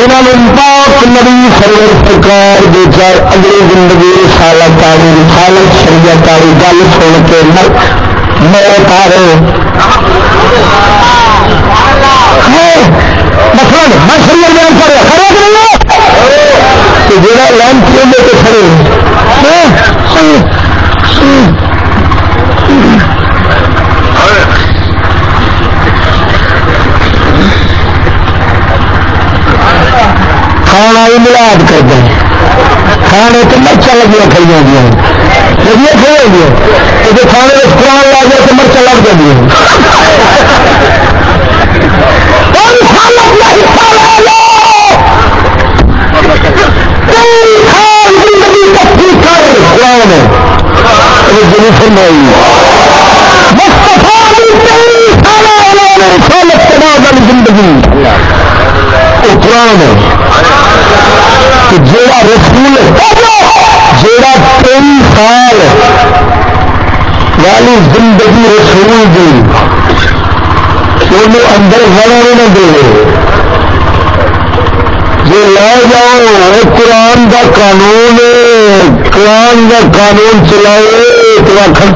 جنہوں نے پاک نبی سرور سرکار دے چار اگلی زندگی رسالت آئی رسالت شریعت آئی گل سن کے موت آ رہے مسئلہ میں شریعت بیان کر رہا کہ نہیں؟ کہ جڑا لائن کھڑے کھانا بھی ملاد کر دیں۔ کھانے تو مرچا لگیا کھائی دیا لگیا کھائی دیا تو کھانے میں قرآن لا جائے تو مرچا لگ جاتی زندگی قرآن ہے۔ کہ جیڑا رسول جیڑا تین سال والی زندگی رسول دی، انہوں اندر وڑنے نہ دے جی لے جاؤ قرآن دا قانون قرآن دا قانون چلائے تو آخر